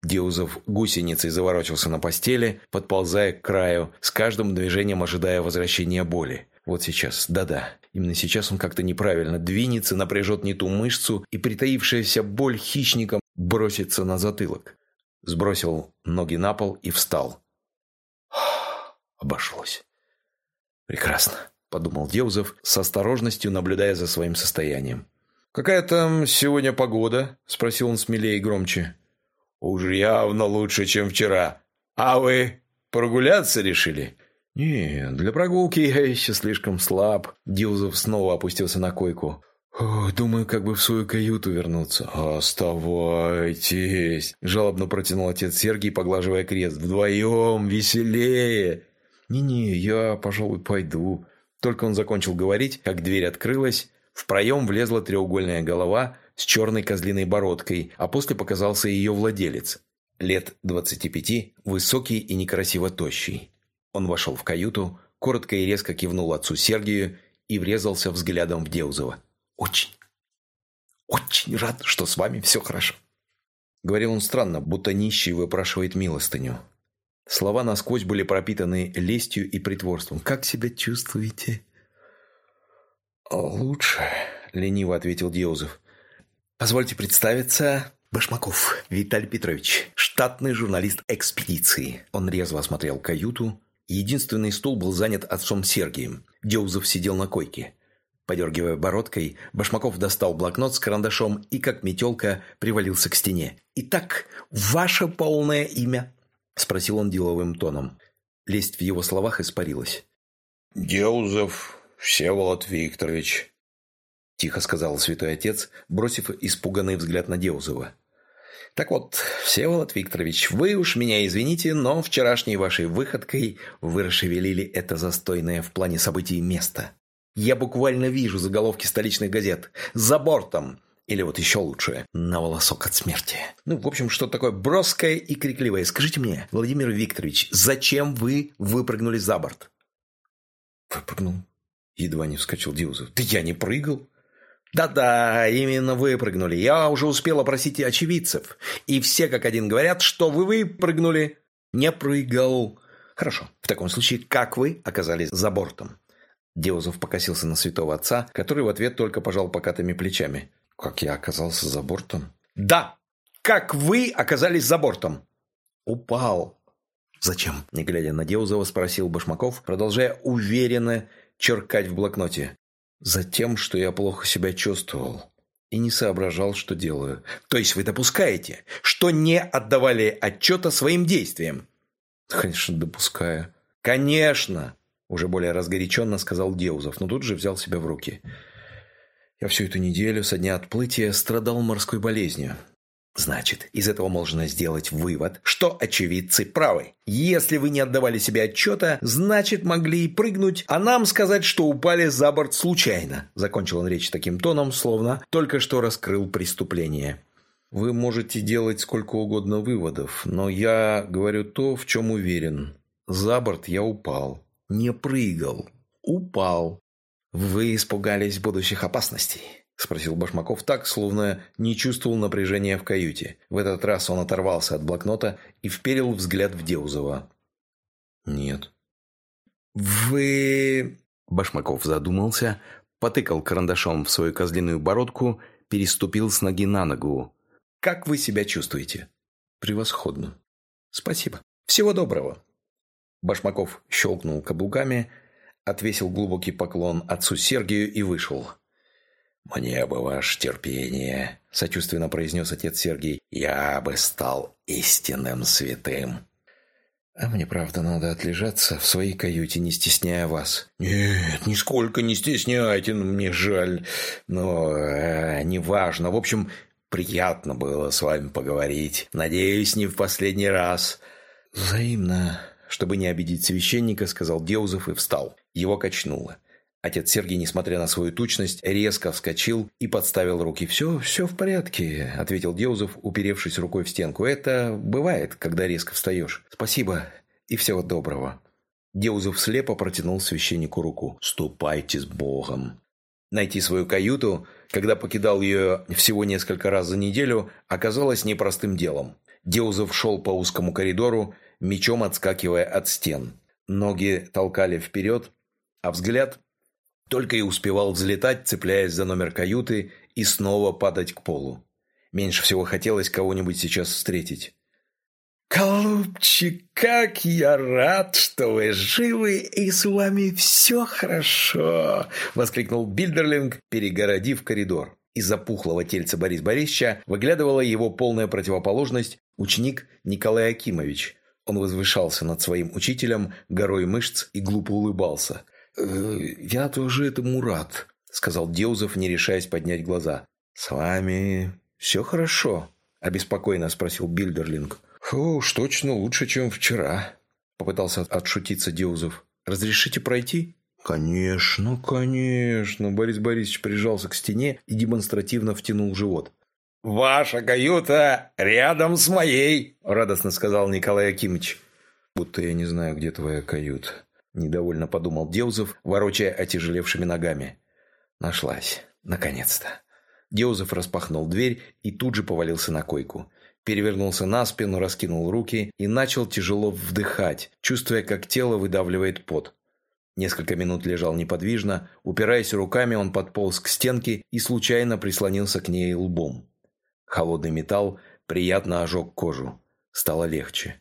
Деузов гусеницей заворочился на постели, подползая к краю, с каждым движением ожидая возвращения боли. Вот сейчас, да-да, именно сейчас он как-то неправильно двинется, напряжет не ту мышцу, и притаившаяся боль хищником бросится на затылок. Сбросил ноги на пол и встал. Обошлось. Прекрасно, подумал Деузов, с осторожностью наблюдая за своим состоянием. «Какая там сегодня погода?» – спросил он смелее и громче. «Уж явно лучше, чем вчера. А вы прогуляться решили?» «Не, для прогулки я еще слишком слаб». Дилзов снова опустился на койку. «Думаю, как бы в свою каюту вернуться». «Оставайтесь!» – жалобно протянул отец Сергий, поглаживая крест. «Вдвоем веселее!» «Не-не, я, пожалуй, пойду». Только он закончил говорить, как дверь открылась, в проем влезла треугольная голова с черной козлиной бородкой, а после показался ее владелец. Лет двадцати пяти, высокий и некрасиво тощий. Он вошел в каюту, коротко и резко кивнул отцу Сергию и врезался взглядом в Деузова. Очень, очень рад, что с вами все хорошо. Говорил он странно, будто нищий выпрашивает милостыню. Слова насквозь были пропитаны лестью и притворством. «Как себя чувствуете?» «Лучше», — лениво ответил Деузов. «Позвольте представиться, Башмаков Виталий Петрович, штатный журналист экспедиции». Он резво осмотрел каюту. Единственный стул был занят отцом Сергием. Деузов сидел на койке. Подергивая бородкой, Башмаков достал блокнот с карандашом и, как метелка, привалился к стене. «Итак, ваше полное имя?» – спросил он деловым тоном. Лесть в его словах испарилась. «Деузов Всеволод Викторович», – тихо сказал святой отец, бросив испуганный взгляд на Деузова. «Так вот, Всеволод Викторович, вы уж меня извините, но вчерашней вашей выходкой вы расшевелили это застойное в плане событий место. Я буквально вижу заголовки столичных газет. «За бортом!» Или вот еще лучше, на волосок от смерти. Ну, в общем, что такое броское и крикливое. Скажите мне, Владимир Викторович, зачем вы выпрыгнули за борт? Выпрыгнул? Едва не вскочил Диузов. Да я не прыгал. Да-да, именно выпрыгнули. Я уже успел опросить очевидцев. И все как один говорят, что вы выпрыгнули. Не прыгал. Хорошо. В таком случае, как вы оказались за бортом? Деузов покосился на святого отца, который в ответ только пожал покатыми плечами. «Как я оказался за бортом?» «Да! Как вы оказались за бортом?» «Упал». «Зачем?» – не глядя на Деузова, спросил Башмаков, продолжая уверенно черкать в блокноте. «Затем, что я плохо себя чувствовал и не соображал, что делаю». «То есть вы допускаете, что не отдавали отчета своим действиям?» «Конечно, допускаю». «Конечно!» Уже более разгоряченно сказал Деузов, но тут же взял себя в руки. Я всю эту неделю со дня отплытия страдал морской болезнью. Значит, из этого можно сделать вывод, что очевидцы правы. Если вы не отдавали себе отчета, значит, могли и прыгнуть, а нам сказать, что упали за борт случайно. Закончил он речь таким тоном, словно только что раскрыл преступление. Вы можете делать сколько угодно выводов, но я говорю то, в чем уверен. За борт я упал не прыгал, упал. Вы испугались будущих опасностей? Спросил Башмаков так, словно не чувствовал напряжения в каюте. В этот раз он оторвался от блокнота и вперил взгляд в Деузова. «Нет». «Вы...» Башмаков задумался, потыкал карандашом в свою козлиную бородку, переступил с ноги на ногу. «Как вы себя чувствуете?» «Превосходно». «Спасибо. Всего доброго». Башмаков щелкнул каблуками, отвесил глубокий поклон отцу Сергию и вышел. «Мне бы ваше терпение», — сочувственно произнес отец Сергий. «Я бы стал истинным святым». «А мне, правда, надо отлежаться в своей каюте, не стесняя вас». «Нет, нисколько не стесняйте, мне жаль. Но э, неважно. В общем, приятно было с вами поговорить. Надеюсь, не в последний раз». «Взаимно», чтобы не обидеть священника, сказал Деузов и встал. Его качнуло. Отец Сергий, несмотря на свою тучность, резко вскочил и подставил руки. «Все, все в порядке», – ответил Деузов, уперевшись рукой в стенку. «Это бывает, когда резко встаешь. Спасибо и всего доброго». Деузов слепо протянул священнику руку. «Ступайте с Богом». Найти свою каюту, когда покидал ее всего несколько раз за неделю, оказалось непростым делом. Деузов шел по узкому коридору, мечом отскакивая от стен. Ноги толкали вперед, а взгляд только и успевал взлетать, цепляясь за номер каюты и снова падать к полу. Меньше всего хотелось кого-нибудь сейчас встретить. «Голубчик, как я рад, что вы живы и с вами все хорошо!» – воскликнул Бильдерлинг, перегородив коридор. Из-за пухлого тельца Бориса Борисовича выглядывала его полная противоположность – ученик Николай Акимович. Он возвышался над своим учителем горой мышц и глупо улыбался – «Э, «Я тоже этому рад», — сказал Деузов, не решаясь поднять глаза. «С вами все хорошо?» — обеспокоенно спросил Бильдерлинг. уж точно лучше, чем вчера», — попытался отшутиться Деузов. «Разрешите пройти?» «Конечно, конечно!» Борис Борисович прижался к стене и демонстративно втянул живот. «Ваша каюта рядом с моей!» – радостно сказал Николай Акимович. «Будто я не знаю, где твоя каюта», Недовольно подумал Деузов, ворочая отяжелевшими ногами. Нашлась. Наконец-то. Деузов распахнул дверь и тут же повалился на койку. Перевернулся на спину, раскинул руки и начал тяжело вдыхать, чувствуя, как тело выдавливает пот. Несколько минут лежал неподвижно, упираясь руками, он подполз к стенке и случайно прислонился к ней лбом. Холодный металл приятно ожег кожу. Стало легче.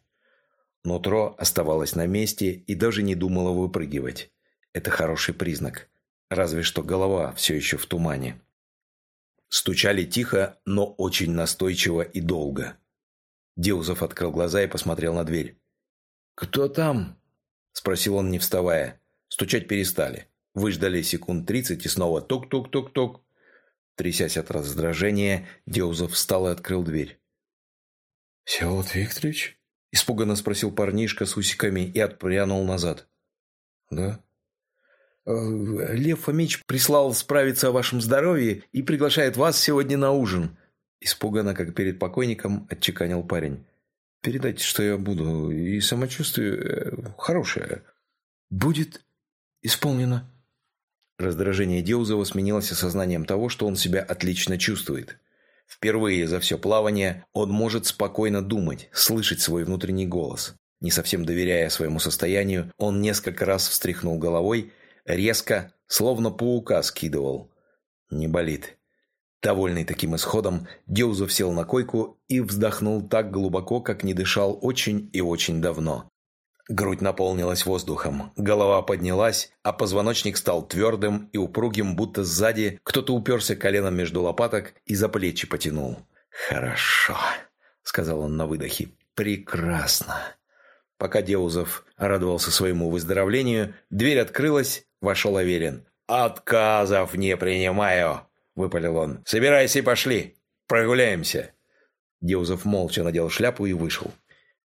Нутро оставалось на месте и даже не думало выпрыгивать. Это хороший признак. Разве что голова все еще в тумане. Стучали тихо, но очень настойчиво и долго. Деузов открыл глаза и посмотрел на дверь. «Кто там?» – спросил он, не вставая. Стучать перестали. Выждали секунд тридцать и снова тук-тук-тук-тук. Трясясь от раздражения, Деузов встал и открыл дверь. «Всеволод Викторович?» – испуганно спросил парнишка с усиками и отпрянул назад. «Да?» «Э, «Лев Фомич прислал справиться о вашем здоровье и приглашает вас сегодня на ужин», – испуганно, как перед покойником, отчеканил парень. «Передайте, что я буду, и самочувствие э, хорошее. Будет исполнено». Раздражение Деузова сменилось осознанием того, что он себя отлично чувствует. Впервые за все плавание он может спокойно думать, слышать свой внутренний голос. Не совсем доверяя своему состоянию, он несколько раз встряхнул головой, резко, словно паука скидывал. Не болит. Довольный таким исходом, Деузов сел на койку и вздохнул так глубоко, как не дышал очень и очень давно. Грудь наполнилась воздухом, голова поднялась, а позвоночник стал твердым и упругим, будто сзади кто-то уперся коленом между лопаток и за плечи потянул. «Хорошо», — сказал он на выдохе. «Прекрасно». Пока Деузов радовался своему выздоровлению, дверь открылась, вошел Аверин. «Отказов не принимаю», — выпалил он. «Собирайся и пошли. Прогуляемся». Деузов молча надел шляпу и вышел.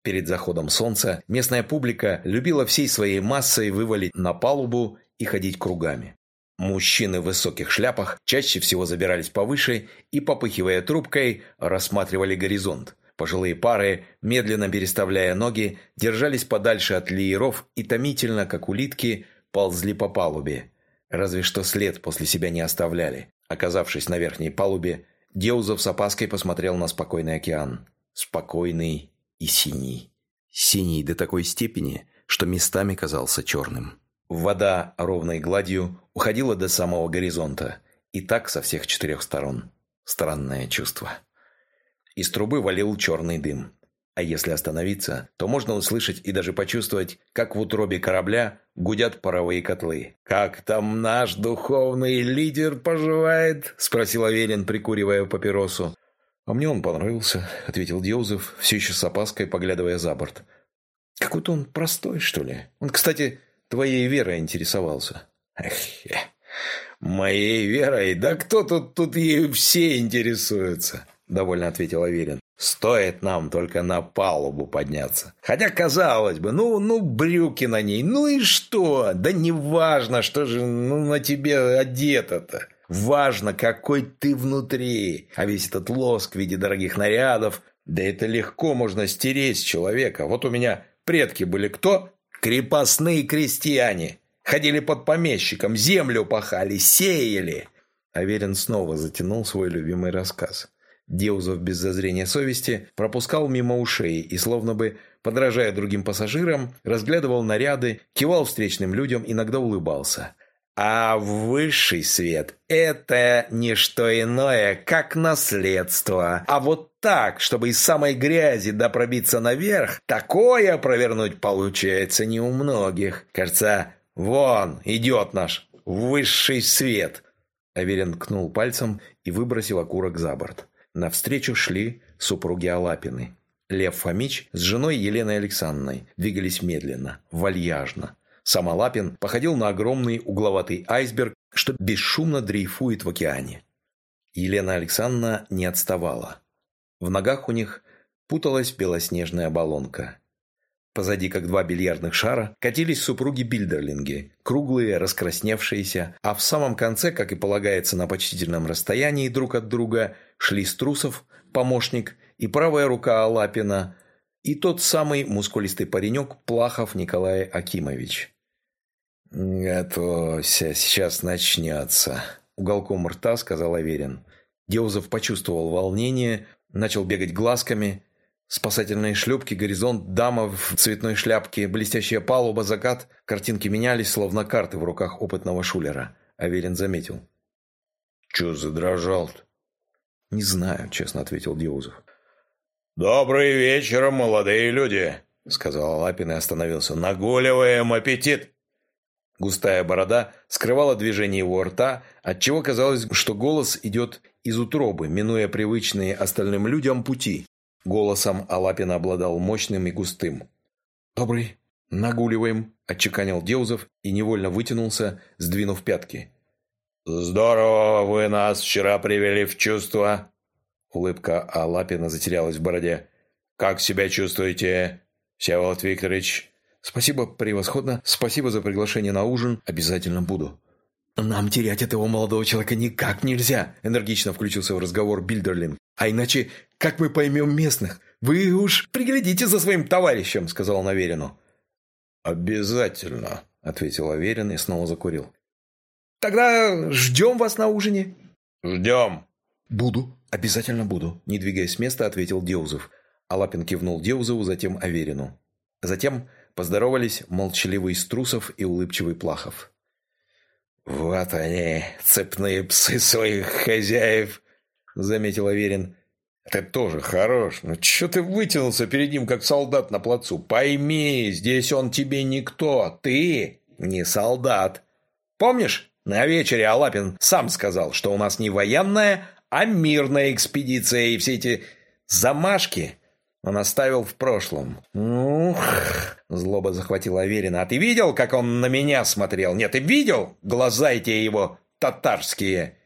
Перед заходом солнца местная публика любила всей своей массой вывалить на палубу и ходить кругами. Мужчины в высоких шляпах чаще всего забирались повыше и, попыхивая трубкой, рассматривали горизонт. Пожилые пары, медленно переставляя ноги, держались подальше от лееров и томительно, как улитки, ползли по палубе. Разве что след после себя не оставляли. Оказавшись на верхней палубе, Деузов с опаской посмотрел на спокойный океан. Спокойный и синий. Синий до такой степени, что местами казался черным. Вода ровной гладью уходила до самого горизонта. И так со всех четырех сторон. Странное чувство. Из трубы валил черный дым. А если остановиться, то можно услышать и даже почувствовать, как в утробе корабля гудят паровые котлы. «Как там наш духовный лидер поживает?» – спросил Аверин, прикуривая папиросу. «А мне он понравился», – ответил Диозов, все еще с опаской поглядывая за борт. «Какой-то он простой, что ли? Он, кстати, твоей верой интересовался». «Эх, моей верой? Да кто тут, тут ею все интересуются?» – довольно ответил Аверин. «Стоит нам только на палубу подняться. Хотя, казалось бы, ну, ну, брюки на ней, ну и что? Да не важно, что же ну, на тебе одето-то. Важно, какой ты внутри. А весь этот лоск в виде дорогих нарядов, да это легко можно стереть с человека. Вот у меня предки были кто? Крепостные крестьяне. Ходили под помещиком, землю пахали, сеяли». Аверин снова затянул свой любимый рассказ. Деузов без зазрения совести пропускал мимо ушей и, словно бы подражая другим пассажирам, разглядывал наряды, кивал встречным людям, иногда улыбался. А высший свет – это не что иное, как наследство. А вот так, чтобы из самой грязи да пробиться наверх, такое провернуть получается не у многих. Кажется, вон идет наш высший свет. Аверин кнул пальцем и выбросил окурок за борт. Навстречу шли супруги Алапины. Лев Фомич с женой Еленой Александровной двигались медленно, вальяжно. Сам Алапин походил на огромный угловатый айсберг, что бесшумно дрейфует в океане. Елена Александровна не отставала. В ногах у них путалась белоснежная баллонка. Позади, как два бильярдных шара, катились супруги-бильдерлинги, круглые, раскрасневшиеся, а в самом конце, как и полагается на почтительном расстоянии друг от друга, шли Струсов, помощник, и правая рука Алапина, и тот самый мускулистый паренек Плахов Николай Акимович. «Готовься, сейчас начнется», — уголком рта сказал Аверин. Деузов почувствовал волнение, начал бегать глазками. Спасательные шлюпки, горизонт, дама в цветной шляпке, блестящая палуба, закат. Картинки менялись, словно карты в руках опытного шулера. Аверин заметил. «Чё задрожал-то?» «Не знаю», — честно ответил Деузов. «Добрый вечер, молодые люди», — сказал Лапин и остановился. «Нагуливаем аппетит!» Густая борода скрывала движение его рта, отчего казалось, что голос идет из утробы, минуя привычные остальным людям пути. Голосом Алапина обладал мощным и густым. «Добрый, нагуливаем», – отчеканил Деузов и невольно вытянулся, сдвинув пятки. «Здорово вы нас вчера привели в чувство!» Улыбка Алапина затерялась в бороде. «Как себя чувствуете, Всеволод Викторович?» «Спасибо, превосходно. Спасибо за приглашение на ужин. Обязательно буду». «Нам терять этого молодого человека никак нельзя», – энергично включился в разговор Бильдерлин. «А иначе, как мы поймем местных? Вы уж приглядите за своим товарищем», – сказал он Аверину. «Обязательно», – ответил Аверин и снова закурил. «Тогда ждем вас на ужине». «Ждем». «Буду, обязательно буду», – не двигаясь с места, ответил Деузов. Алапин кивнул Деузову, затем Аверину. Затем Поздоровались молчаливый Струсов и улыбчивый Плахов. «Вот они, цепные псы своих хозяев», — заметил Аверин. «Ты тоже хорош. Ну, чё ты вытянулся перед ним, как солдат на плацу? Пойми, здесь он тебе никто. Ты не солдат. Помнишь, на вечере Алапин сам сказал, что у нас не военная, а мирная экспедиция, и все эти замашки он оставил в прошлом. Ух, злоба захватила Аверина. А ты видел, как он на меня смотрел? Нет, ты видел? Глаза эти его татарские.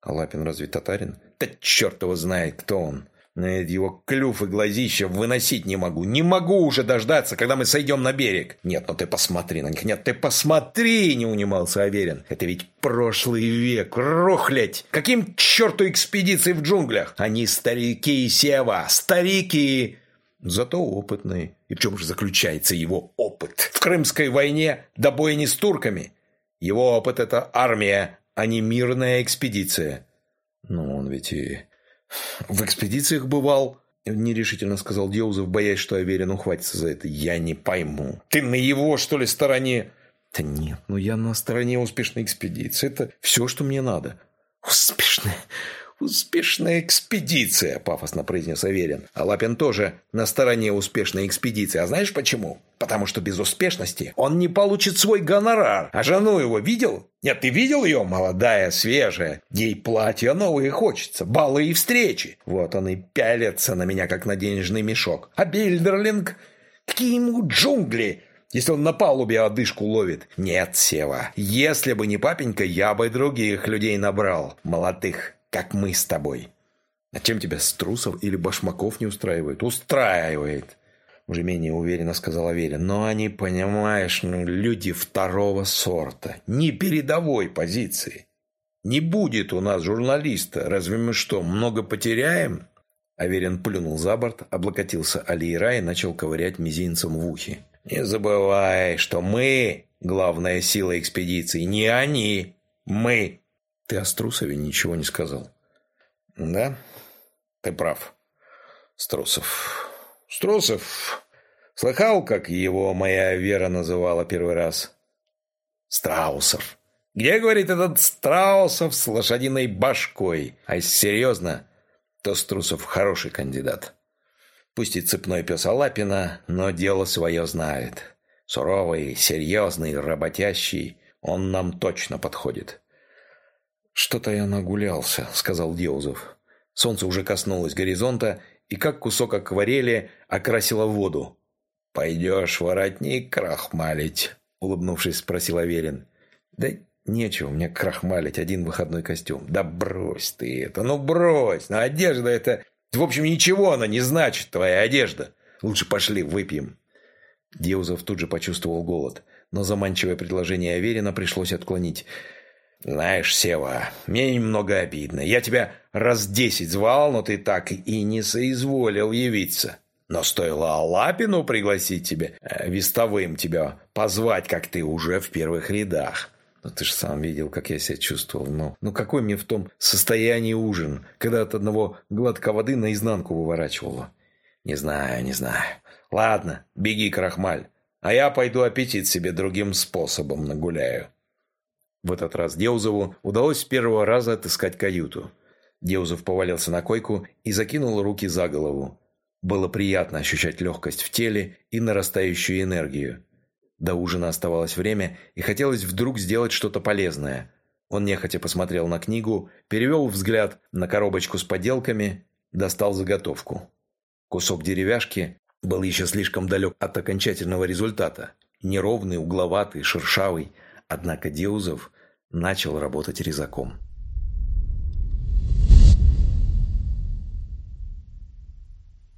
А Лапин разве татарин? Да черт его знает, кто он. На его клюв и глазища выносить не могу. Не могу уже дождаться, когда мы сойдем на берег. Нет, ну ты посмотри на них. Нет, ты посмотри, не унимался Аверин. Это ведь прошлый век, рухлядь. Каким черту экспедиции в джунглях? Они старики, Сева, старики. Зато опытные. И в чем же заключается его опыт? В Крымской войне до боя не с турками. Его опыт – это армия, а не мирная экспедиция. Ну, он ведь и «В экспедициях бывал», – нерешительно сказал Деузов, боясь, что Аверин ухватится за это. «Я не пойму. Ты на его, что ли, стороне?» Да нет, ну я на стороне успешной экспедиции. Это все, что мне надо. Успешная... «Успешная экспедиция», – пафосно произнес Аверин. А Лапин тоже на стороне успешной экспедиции. А знаешь почему? Потому что без успешности он не получит свой гонорар. А жену его видел? Нет, ты видел ее? Молодая, свежая. Ей платья новые хочется, балы и встречи. Вот он и пялится на меня, как на денежный мешок. А Бильдерлинг? Какие ему джунгли? Если он на палубе одышку ловит. Нет, Сева, если бы не папенька, я бы других людей набрал. Молодых как мы с тобой. А чем тебя струсов или башмаков не устраивает? Устраивает. Уже менее уверенно сказала Веря. Но они, понимаешь, ну, люди второго сорта. Не передовой позиции. Не будет у нас журналиста. Разве мы что, много потеряем? Аверин плюнул за борт, облокотился Алиера и начал ковырять мизинцем в ухе. «Не забывай, что мы – главная сила экспедиции, не они. Мы. Ты о Струсове ничего не сказал. Да? Ты прав. Струсов. Струсов. Слыхал, как его моя Вера называла первый раз? Страусов. Где, говорит, этот Страусов с лошадиной башкой? А если серьезно, то Струсов хороший кандидат. Пусть и цепной пес Алапина, но дело свое знает. Суровый, серьезный, работящий, он нам точно подходит. «Что-то я нагулялся», — сказал Деузов. Солнце уже коснулось горизонта и, как кусок акварели, окрасило воду. «Пойдешь воротник крахмалить?» — улыбнувшись, спросил Аверин. «Да нечего мне крахмалить, один выходной костюм». «Да брось ты это, ну брось! Ну одежда это... В общем, ничего она не значит, твоя одежда. Лучше пошли, выпьем». Деузов тут же почувствовал голод, но заманчивое предложение Аверина пришлось отклонить – «Знаешь, Сева, мне немного обидно. Я тебя раз десять звал, но ты так и не соизволил явиться. Но стоило Алапину пригласить тебя, э, вестовым тебя позвать, как ты уже в первых рядах. Ну, ты же сам видел, как я себя чувствовал. Ну, ну какой мне в том состоянии ужин, когда от одного глотка воды наизнанку выворачивало? Не знаю, не знаю. Ладно, беги, крахмаль, а я пойду аппетит себе другим способом нагуляю». В этот раз Деузову удалось с первого раза отыскать каюту. Деузов повалился на койку и закинул руки за голову. Было приятно ощущать легкость в теле и нарастающую энергию. До ужина оставалось время, и хотелось вдруг сделать что-то полезное. Он нехотя посмотрел на книгу, перевел взгляд на коробочку с поделками, достал заготовку. Кусок деревяшки был еще слишком далек от окончательного результата. Неровный, угловатый, шершавый, Однако Деузов начал работать резаком.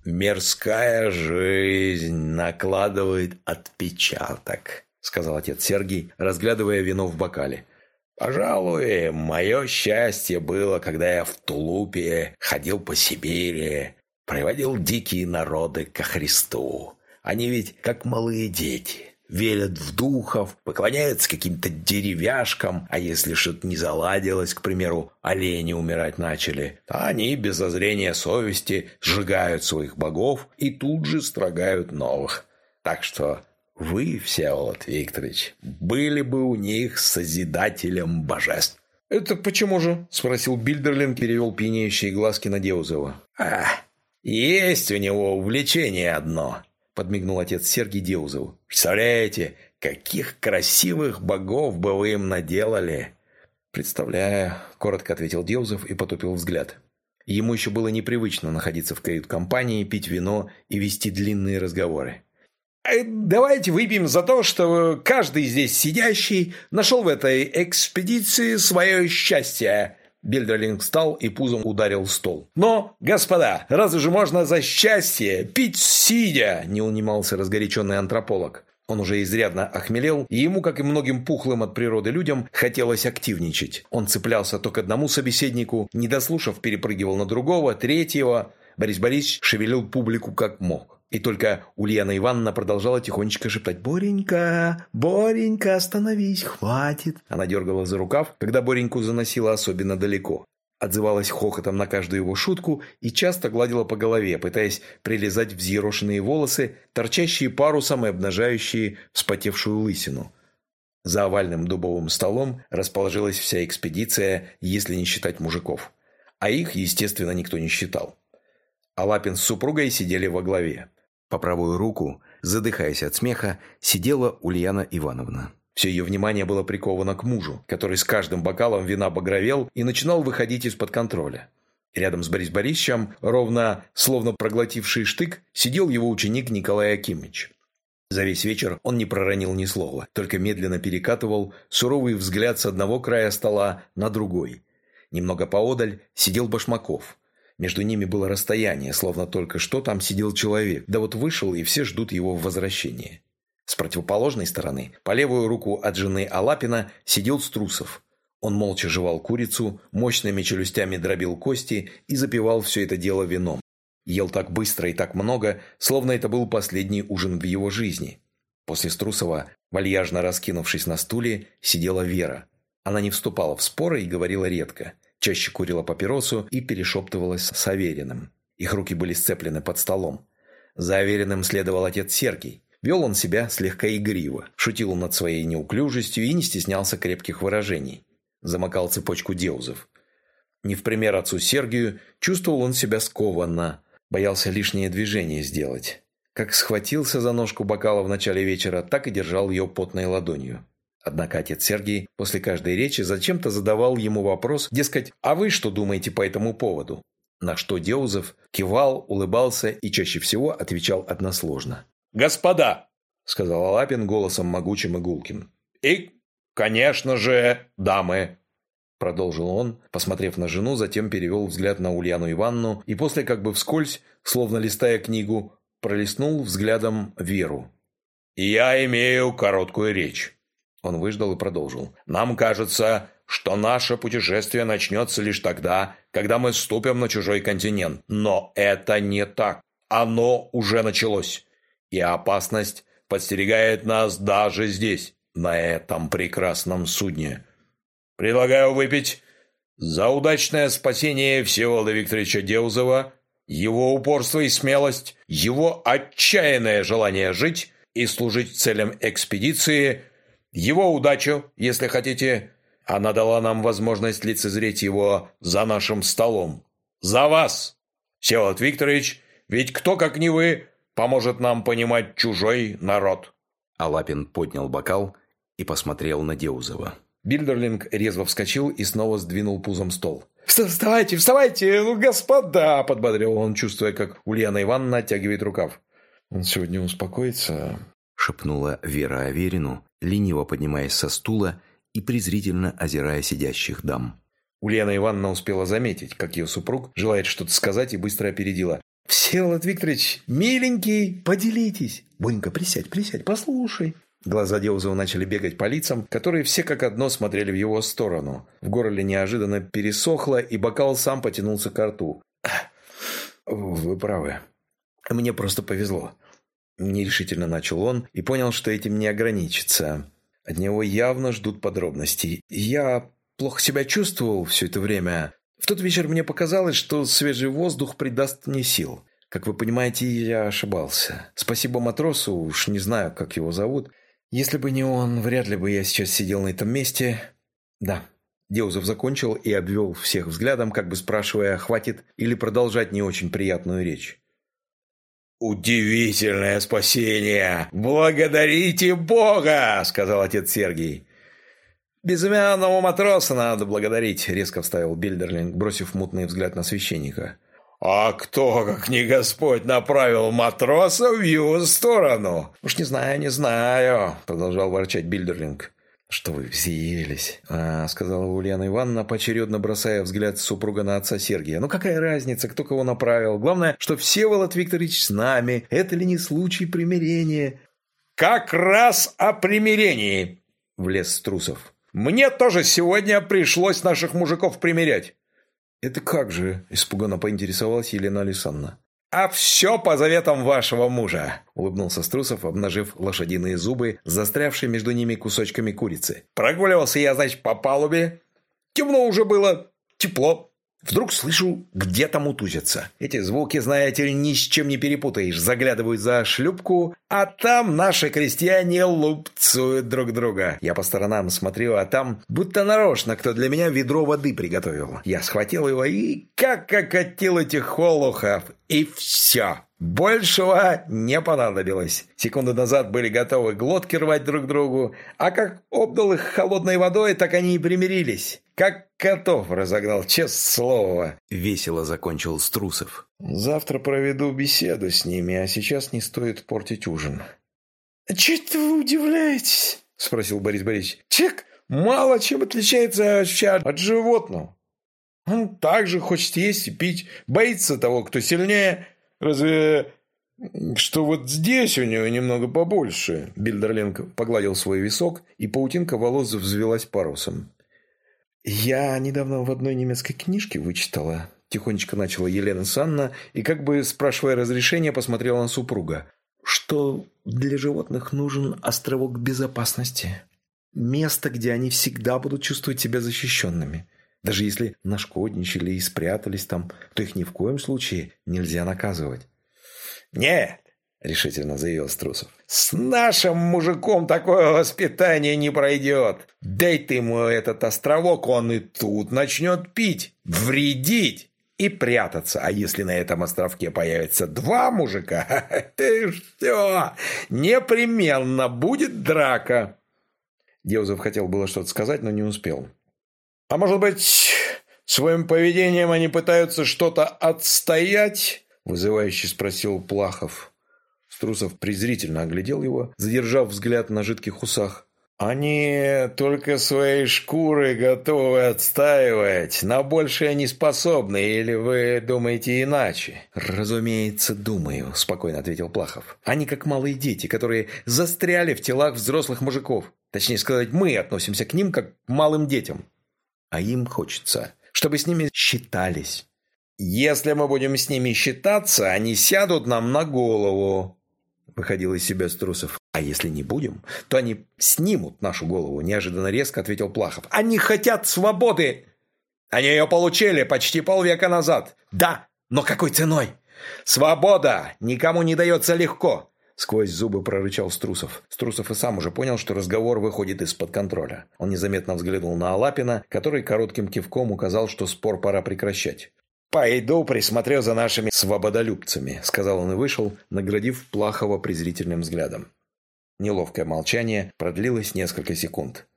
«Мирская жизнь накладывает отпечаток», — сказал отец Сергий, разглядывая вино в бокале. «Пожалуй, мое счастье было, когда я в Тулупе ходил по Сибири, приводил дикие народы ко Христу. Они ведь как малые дети» верят в духов, поклоняются каким-то деревяшкам, а если что-то не заладилось, к примеру, олени умирать начали, то они без зазрения совести сжигают своих богов и тут же строгают новых. Так что вы, Всеволод Викторович, были бы у них созидателем божеств. «Это почему же?» – спросил Бильдерлин, перевел пьянеющие глазки на Деузова. «А, есть у него увлечение одно – подмигнул отец Сергий Деузову. «Представляете, каких красивых богов бы вы им наделали!» «Представляю», – коротко ответил Деузов и потупил взгляд. Ему еще было непривычно находиться в кают-компании, пить вино и вести длинные разговоры. «Э, «Давайте выпьем за то, что каждый здесь сидящий нашел в этой экспедиции свое счастье», Бельдерлинг встал и пузом ударил в стол. «Но, господа, разве же можно за счастье пить сидя?» – не унимался разгоряченный антрополог. Он уже изрядно охмелел, и ему, как и многим пухлым от природы людям, хотелось активничать. Он цеплялся то к одному собеседнику, не дослушав, перепрыгивал на другого, третьего. Борис Борисович шевелил публику как мог. И только Ульяна Ивановна продолжала тихонечко шептать «Боренька, Боренька, остановись, хватит!» Она дергала за рукав, когда Бореньку заносила особенно далеко. Отзывалась хохотом на каждую его шутку и часто гладила по голове, пытаясь прилезать взъерошенные волосы, торчащие парусом и обнажающие вспотевшую лысину. За овальным дубовым столом расположилась вся экспедиция, если не считать мужиков. А их, естественно, никто не считал. Алапин с супругой сидели во главе. По правую руку, задыхаясь от смеха, сидела Ульяна Ивановна. Все ее внимание было приковано к мужу, который с каждым бокалом вина багровел и начинал выходить из-под контроля. Рядом с Борис Борисовичем, ровно, словно проглотивший штык, сидел его ученик Николай Акимович. За весь вечер он не проронил ни слова, только медленно перекатывал суровый взгляд с одного края стола на другой. Немного поодаль сидел Башмаков. Между ними было расстояние, словно только что там сидел человек, да вот вышел, и все ждут его возвращения. С противоположной стороны, по левую руку от жены Алапина, сидел Струсов. Он молча жевал курицу, мощными челюстями дробил кости и запивал все это дело вином. Ел так быстро и так много, словно это был последний ужин в его жизни. После Струсова, вальяжно раскинувшись на стуле, сидела Вера. Она не вступала в споры и говорила редко – чаще курила папиросу и перешептывалась с Авериным. Их руки были сцеплены под столом. За Авериным следовал отец Сергий. Вел он себя слегка игриво, шутил над своей неуклюжестью и не стеснялся крепких выражений. Замыкал цепочку деузов. Не в пример отцу Сергию, чувствовал он себя скованно, боялся лишнее движение сделать. Как схватился за ножку бокала в начале вечера, так и держал ее потной ладонью. Однако отец Сергий после каждой речи зачем-то задавал ему вопрос, дескать, «А вы что думаете по этому поводу?» На что Деузов кивал, улыбался и чаще всего отвечал односложно. «Господа!» – сказал Алапин голосом могучим и гулким. «И, конечно же, дамы!» Продолжил он, посмотрев на жену, затем перевел взгляд на Ульяну Ивановну и после как бы вскользь, словно листая книгу, пролистнул взглядом Веру. «Я имею короткую речь. Он выждал и продолжил. «Нам кажется, что наше путешествие начнется лишь тогда, когда мы ступим на чужой континент. Но это не так. Оно уже началось. И опасность подстерегает нас даже здесь, на этом прекрасном судне. Предлагаю выпить за удачное спасение Всеволода Викторовича Деузова, его упорство и смелость, его отчаянное желание жить и служить целям экспедиции – его удачу, если хотите. Она дала нам возможность лицезреть его за нашим столом. За вас, Всеволод Викторович, ведь кто, как не вы, поможет нам понимать чужой народ?» Алапин поднял бокал и посмотрел на Деузова. Бильдерлинг резво вскочил и снова сдвинул пузом стол. «Вставайте, вставайте, ну, господа!» – подбодрил он, чувствуя, как Ульяна Ивановна оттягивает рукав. «Он сегодня успокоится?» – шепнула Вера Аверину, лениво поднимаясь со стула и презрительно озирая сидящих дам. Ульяна Ивановна успела заметить, как ее супруг желает что-то сказать и быстро опередила. «Всеволод Викторович, миленький, поделитесь!» «Бонька, присядь, присядь, послушай!» Глаза Деузова начали бегать по лицам, которые все как одно смотрели в его сторону. В горле неожиданно пересохло, и бокал сам потянулся к рту. «Вы правы. Мне просто повезло. Нерешительно начал он и понял, что этим не ограничится. От него явно ждут подробностей. Я плохо себя чувствовал все это время. В тот вечер мне показалось, что свежий воздух придаст мне сил. Как вы понимаете, я ошибался. Спасибо матросу, уж не знаю, как его зовут. Если бы не он, вряд ли бы я сейчас сидел на этом месте. Да. Деузов закончил и обвел всех взглядом, как бы спрашивая, хватит или продолжать не очень приятную речь. «Удивительное спасение! Благодарите Бога!» — сказал отец Сергий. «Безымянного матроса надо благодарить», — резко вставил Бильдерлинг, бросив мутный взгляд на священника. «А кто, как не Господь, направил матроса в его сторону?» «Уж не знаю, не знаю», — продолжал ворчать Бильдерлинг. «Что вы взъелись?» а, — сказала Ульяна Ивановна, поочередно бросая взгляд супруга на отца Сергия. «Ну какая разница, кто кого направил? Главное, что Всеволод Викторович с нами. Это ли не случай примирения?» «Как раз о примирении!» — влез Струсов. «Мне тоже сегодня пришлось наших мужиков примирять». «Это как же?» – испуганно поинтересовалась Елена Александровна. «А все по заветам вашего мужа», – улыбнулся Струсов, обнажив лошадиные зубы, застрявшие между ними кусочками курицы. «Прогуливался я, значит, по палубе. Темно уже было, тепло. Вдруг слышу, где-то мутузятся. Эти звуки, знаете ли, ни с чем не перепутаешь. Заглядываю за шлюпку, а там наши крестьяне лупцуют друг друга. Я по сторонам смотрю, а там будто нарочно кто для меня ведро воды приготовил. Я схватил его и как окатил этих холухов. И все. Большего не понадобилось. Секунду назад были готовы глотки рвать друг другу, а как обдал их холодной водой, так они и примирились. Как котов разогнал, честное слово. Весело закончил Струсов. Завтра проведу беседу с ними, а сейчас не стоит портить ужин. «А «Чего вы удивляетесь?» – спросил Борис Борисович. «Человек мало чем отличается от животного. Он также хочет есть и пить, боится того, кто сильнее, Разве что вот здесь у него немного побольше?» Бильдерленг погладил свой висок, и паутинка волос взвелась парусом. «Я недавно в одной немецкой книжке вычитала», – тихонечко начала Елена Санна, и, как бы спрашивая разрешения, посмотрела на супруга, «что для животных нужен островок безопасности. Место, где они всегда будут чувствовать себя защищенными». Даже если нашкодничали и спрятались там, то их ни в коем случае нельзя наказывать. «Нет!» – решительно заявил Струсов. «С нашим мужиком такое воспитание не пройдет. Дай ты ему этот островок, он и тут начнет пить, вредить и прятаться. А если на этом островке появится два мужика, ты что? Непременно будет драка!» Деузов хотел было что-то сказать, но не успел. А может быть, своим поведением они пытаются что-то отстоять? Вызывающе спросил Плахов. Струсов презрительно оглядел его, задержав взгляд на жидких усах. «Они только свои шкуры готовы отстаивать. На большее они способны, или вы думаете иначе?» «Разумеется, думаю», – спокойно ответил Плахов. «Они как малые дети, которые застряли в телах взрослых мужиков. Точнее сказать, мы относимся к ним как к малым детям а им хочется, чтобы с ними считались. «Если мы будем с ними считаться, они сядут нам на голову», – выходил из себя Струсов. «А если не будем, то они снимут нашу голову», – неожиданно резко ответил Плахов. «Они хотят свободы!» «Они ее получили почти полвека назад!» «Да, но какой ценой?» «Свобода никому не дается легко. Сквозь зубы прорычал Струсов. Струсов и сам уже понял, что разговор выходит из-под контроля. Он незаметно взглянул на Алапина, который коротким кивком указал, что спор пора прекращать. «Пойду присмотрю за нашими свободолюбцами», — сказал он и вышел, наградив Плахова презрительным взглядом. Неловкое молчание продлилось несколько секунд.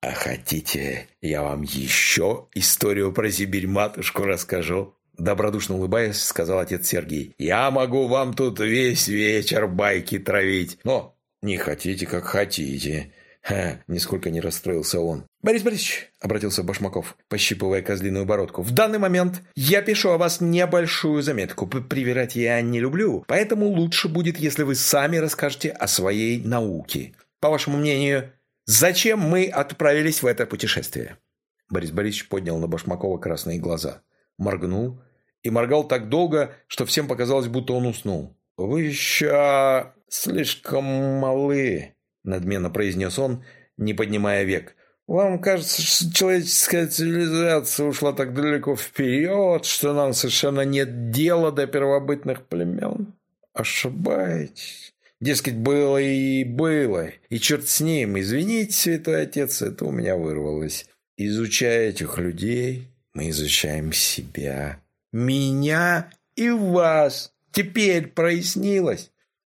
«А хотите, я вам еще историю про Сибирь-матушку расскажу?» Добродушно улыбаясь, сказал отец Сергей. «Я могу вам тут весь вечер байки травить, но не хотите, как хотите». Ха, нисколько не расстроился он. «Борис Борисович», — обратился Башмаков, пощипывая козлиную бородку, «в данный момент я пишу о вас небольшую заметку. Привирать я не люблю, поэтому лучше будет, если вы сами расскажете о своей науке. По вашему мнению, зачем мы отправились в это путешествие?» Борис Борисович поднял на Башмакова красные глаза, моргнул и моргал так долго, что всем показалось, будто он уснул. «Вы еще слишком малы», – надменно произнес он, не поднимая век. «Вам кажется, что человеческая цивилизация ушла так далеко вперед, что нам совершенно нет дела до первобытных племен? Ошибаетесь». Дескать, было и было. И черт с ним, извините, святой отец, это у меня вырвалось. Изучая этих людей, мы изучаем себя меня и вас. Теперь прояснилось?»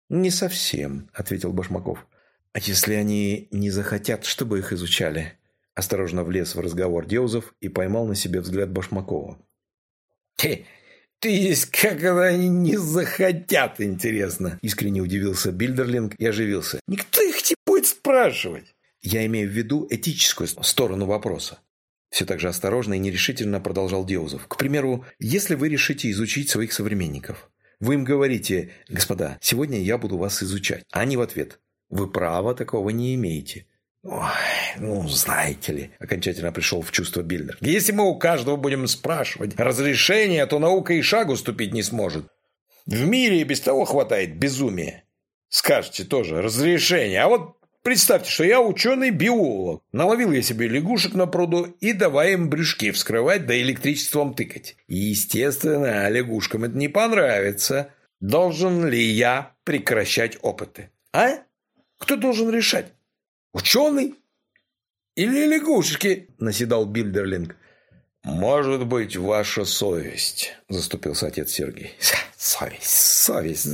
«Не совсем», — ответил Башмаков. «А если они не захотят, чтобы их изучали?» Осторожно влез в разговор Деузов и поймал на себе взгляд Башмакова. «Ты, ты есть как они не захотят, интересно!» Искренне удивился Бильдерлинг и оживился. «Никто их не будет спрашивать!» Я имею в виду этическую сторону вопроса. Все так же осторожно и нерешительно продолжал Деузов. К примеру, если вы решите изучить своих современников, вы им говорите, господа, сегодня я буду вас изучать. А они в ответ, вы права такого не имеете. Ой, ну, знаете ли, окончательно пришел в чувство Бильдер. Если мы у каждого будем спрашивать разрешение, то наука и шагу ступить не сможет. В мире и без того хватает безумия. Скажете тоже разрешение, а вот Представьте, что я ученый-биолог. Наловил я себе лягушек на пруду и давай им брюшки вскрывать да электричеством тыкать. Естественно, лягушкам это не понравится. Должен ли я прекращать опыты? А? Кто должен решать? Ученый? Или лягушки? Наседал Бильдерлинг. «Может быть, ваша совесть», – заступился отец Сергей. «Совесть, совесть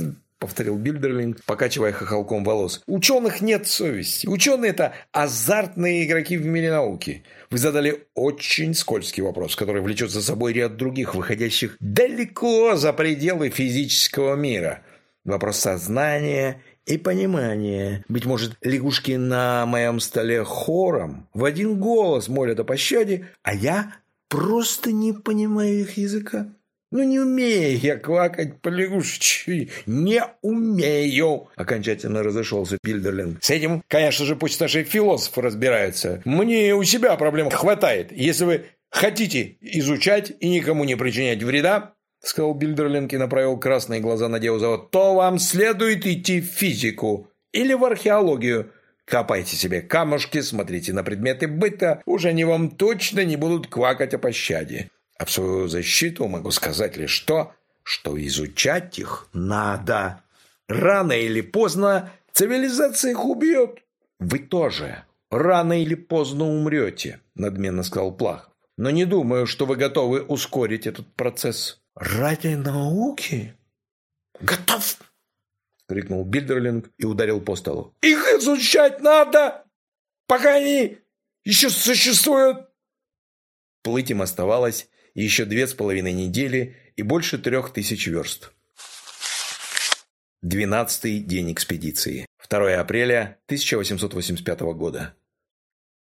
повторил Бильдерлинг, покачивая хохолком волос. «Ученых нет совести. Ученые – это азартные игроки в мире науки. Вы задали очень скользкий вопрос, который влечет за собой ряд других, выходящих далеко за пределы физического мира. Вопрос сознания и понимания. Быть может, лягушки на моем столе хором в один голос молят о пощаде, а я просто не понимаю их языка. Ну, не умею я квакать по лягушечи. Не умею. Окончательно разошелся Пильдерлин. С этим, конечно же, пусть наши философы разбираются. Мне у себя проблем хватает. Если вы хотите изучать и никому не причинять вреда, сказал Бильдерлинг и направил красные глаза на Деузова, то вам следует идти в физику или в археологию. Копайте себе камушки, смотрите на предметы быта, уже они вам точно не будут квакать о пощаде. А в свою защиту могу сказать лишь то, что изучать их надо. Рано или поздно цивилизация их убьет. Вы тоже рано или поздно умрете, надменно сказал Плахов. Но не думаю, что вы готовы ускорить этот процесс. Ради науки? Готов! крикнул Бильдерлинг и ударил по столу. Их изучать надо, пока они еще существуют. Плыть им оставалось еще две с половиной недели и больше трех тысяч верст. Двенадцатый день экспедиции. 2 апреля 1885 года.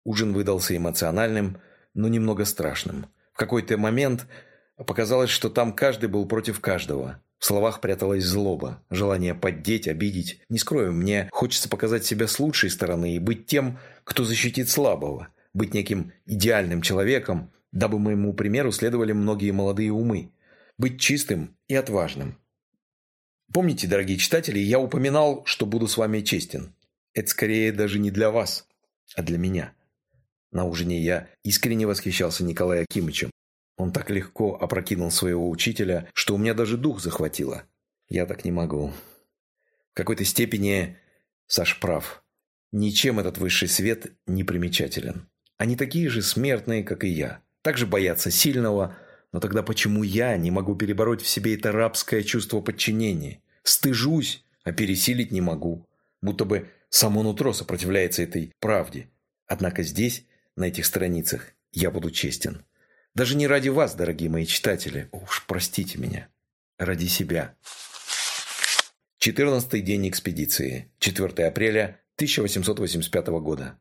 Ужин выдался эмоциональным, но немного страшным. В какой-то момент показалось, что там каждый был против каждого. В словах пряталась злоба, желание поддеть, обидеть. Не скрою, мне хочется показать себя с лучшей стороны и быть тем, кто защитит слабого. Быть неким идеальным человеком, дабы моему примеру следовали многие молодые умы. Быть чистым и отважным. Помните, дорогие читатели, я упоминал, что буду с вами честен. Это скорее даже не для вас, а для меня. На ужине я искренне восхищался Николаем Акимычем. Он так легко опрокинул своего учителя, что у меня даже дух захватило. Я так не могу. В какой-то степени Саш прав. Ничем этот высший свет не примечателен. Они такие же смертные, как и я также боятся сильного. Но тогда почему я не могу перебороть в себе это рабское чувство подчинения? Стыжусь, а пересилить не могу. Будто бы само нутро сопротивляется этой правде. Однако здесь, на этих страницах, я буду честен. Даже не ради вас, дорогие мои читатели. Уж простите меня. Ради себя. 14 день экспедиции. 4 апреля 1885 года.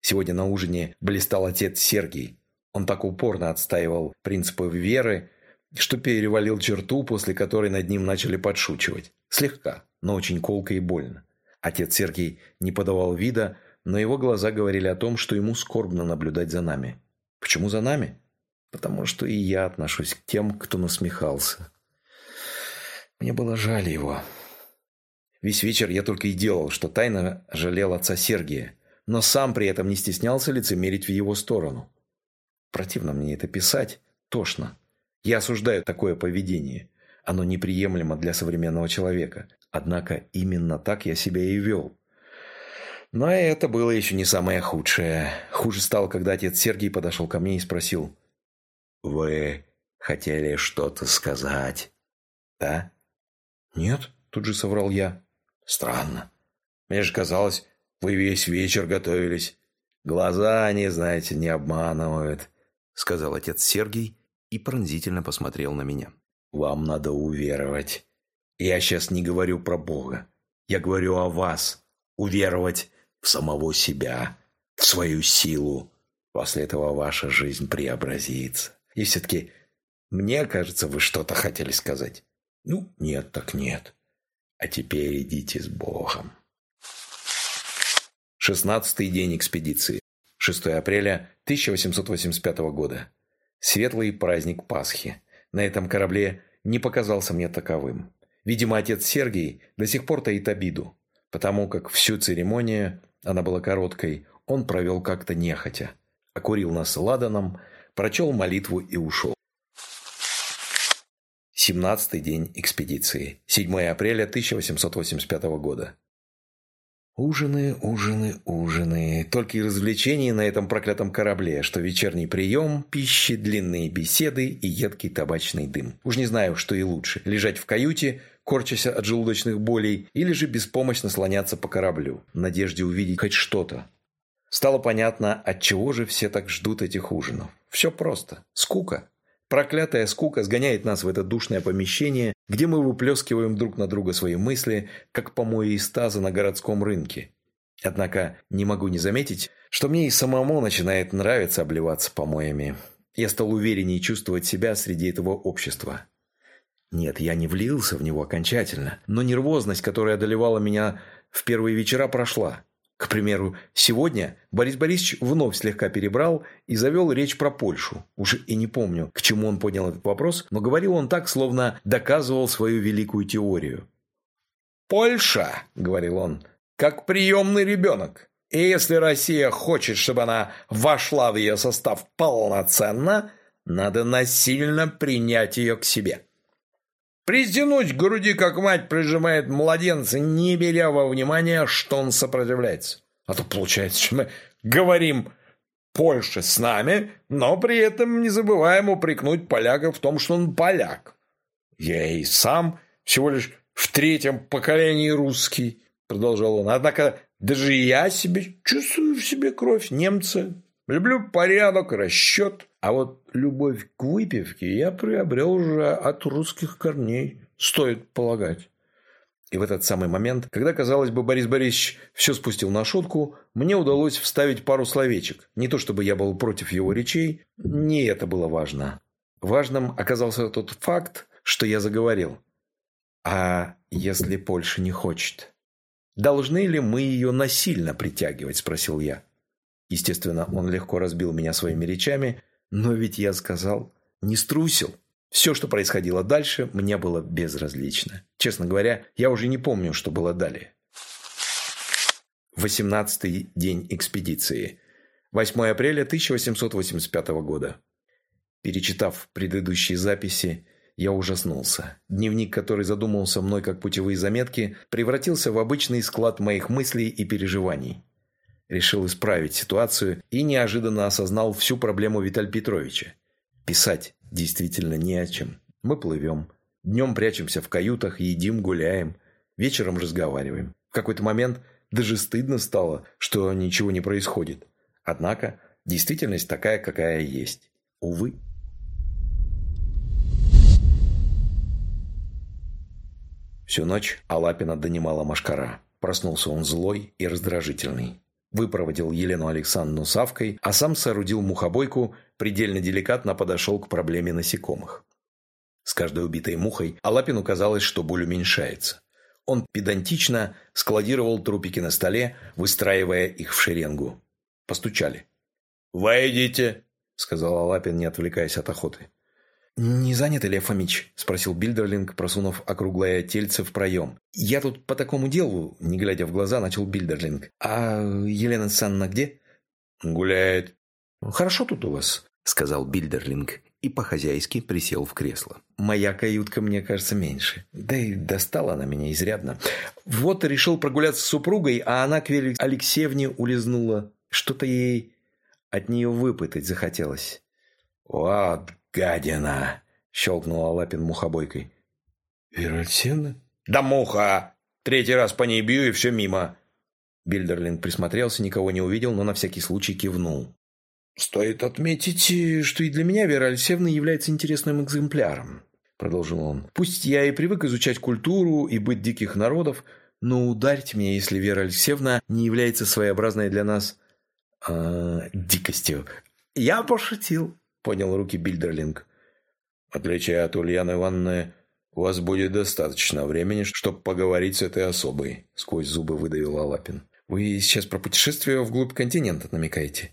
Сегодня на ужине блистал отец Сергий. Он так упорно отстаивал принципы веры, что перевалил черту, после которой над ним начали подшучивать. Слегка, но очень колко и больно. Отец Сергий не подавал вида, но его глаза говорили о том, что ему скорбно наблюдать за нами. Почему за нами? Потому что и я отношусь к тем, кто насмехался. Мне было жаль его. Весь вечер я только и делал, что тайно жалел отца Сергия, но сам при этом не стеснялся лицемерить в его сторону. Противно мне это писать, тошно. Я осуждаю такое поведение. Оно неприемлемо для современного человека. Однако именно так я себя и вел. Но это было еще не самое худшее. Хуже стало, когда отец Сергий подошел ко мне и спросил. «Вы хотели что-то сказать?» «Да?» «Нет», тут же соврал я. «Странно. Мне же казалось, вы весь вечер готовились. Глаза они, знаете, не обманывают сказал отец Сергий и пронзительно посмотрел на меня. «Вам надо уверовать. Я сейчас не говорю про Бога. Я говорю о вас. Уверовать в самого себя, в свою силу. После этого ваша жизнь преобразится. И все-таки, мне кажется, вы что-то хотели сказать. Ну, нет так нет. А теперь идите с Богом». Шестнадцатый день экспедиции. 6 апреля 1885 года. Светлый праздник Пасхи. На этом корабле не показался мне таковым. Видимо, отец Сергий до сих пор таит обиду, потому как всю церемонию Она была короткой, он провел как-то нехотя. Окурил нас ладаном, прочел молитву и ушел. 17-й день экспедиции. 7 апреля 1885 года. Ужины, ужины, ужины. Только и развлечений на этом проклятом корабле, что вечерний прием, пищи, длинные беседы и едкий табачный дым. Уж не знаю, что и лучше. Лежать в каюте, корчась от желудочных болей, или же беспомощно слоняться по кораблю, в надежде увидеть хоть что-то. Стало понятно, от чего же все так ждут этих ужинов. Все просто. Скука. Проклятая скука сгоняет нас в это душное помещение, где мы выплескиваем друг на друга свои мысли, как помои из таза на городском рынке. Однако не могу не заметить, что мне и самому начинает нравиться обливаться помоями. Я стал увереннее чувствовать себя среди этого общества. Нет, я не влился в него окончательно, но нервозность, которая одолевала меня в первые вечера, прошла. К примеру, сегодня Борис Борисович вновь слегка перебрал и завел речь про Польшу. Уже и не помню, к чему он поднял этот вопрос, но говорил он так, словно доказывал свою великую теорию. «Польша», — говорил он, — «как приемный ребенок. И если Россия хочет, чтобы она вошла в ее состав полноценно, надо насильно принять ее к себе». Пристянуть к груди, как мать прижимает младенца, не беря во внимание, что он сопротивляется. А то получается, что мы говорим Польше с нами, но при этом не забываем упрекнуть поляка в том, что он поляк. Я и сам всего лишь в третьем поколении русский, продолжал он. Однако даже я себе чувствую в себе кровь немца. Люблю порядок, расчет. А вот любовь к выпивке я приобрел уже от русских корней, стоит полагать. И в этот самый момент, когда, казалось бы, Борис Борисович все спустил на шутку, мне удалось вставить пару словечек. Не то чтобы я был против его речей, не это было важно. Важным оказался тот факт, что я заговорил. А если Польша не хочет? Должны ли мы ее насильно притягивать, спросил я. Естественно, он легко разбил меня своими речами, но ведь я сказал, не струсил. Все, что происходило дальше, мне было безразлично. Честно говоря, я уже не помню, что было далее. 18 день экспедиции. 8 апреля 1885 года. Перечитав предыдущие записи, я ужаснулся. Дневник, который задумался мной как путевые заметки, превратился в обычный склад моих мыслей и переживаний. Решил исправить ситуацию и неожиданно осознал всю проблему Виталия Петровича. Писать действительно не о чем. Мы плывем. Днем прячемся в каютах, едим, гуляем. Вечером разговариваем. В какой-то момент даже стыдно стало, что ничего не происходит. Однако действительность такая, какая есть. Увы. Всю ночь Алапина донимала Машкара. Проснулся он злой и раздражительный выпроводил Елену Александровну Савкой, а сам соорудил мухобойку, предельно деликатно подошел к проблеме насекомых. С каждой убитой мухой Алапину казалось, что боль уменьшается. Он педантично складировал трупики на столе, выстраивая их в шеренгу. Постучали. «Войдите!» — сказал Алапин, не отвлекаясь от охоты. «Не занят, Илья Фомич?» – спросил Бильдерлинг, просунув округлое тельце в проем. «Я тут по такому делу», – не глядя в глаза, начал Бильдерлинг. «А Елена Санна где?» «Гуляет». «Хорошо тут у вас», – сказал Бильдерлинг и по-хозяйски присел в кресло. «Моя каютка, мне кажется, меньше. Да и достала она меня изрядно. Вот решил прогуляться с супругой, а она к Вере Алексеевне улизнула. Что-то ей от нее выпытать захотелось». «Вот «Гадина!» – щелкнула Лапин мухобойкой. «Вера Алексеевна?» «Да муха! Третий раз по ней бью, и все мимо!» Бильдерлин присмотрелся, никого не увидел, но на всякий случай кивнул. «Стоит отметить, что и для меня Вера Алексеевна является интересным экземпляром», – продолжил он. «Пусть я и привык изучать культуру и быть диких народов, но ударьте меня, если Вера Алексеевна не является своеобразной для нас э, дикостью. Я пошутил» поднял руки Бильдерлинг. «В отличие от Ульяны Ивановны, у вас будет достаточно времени, чтобы поговорить с этой особой», — сквозь зубы выдавил Алапин. «Вы сейчас про путешествие вглубь континента намекаете?»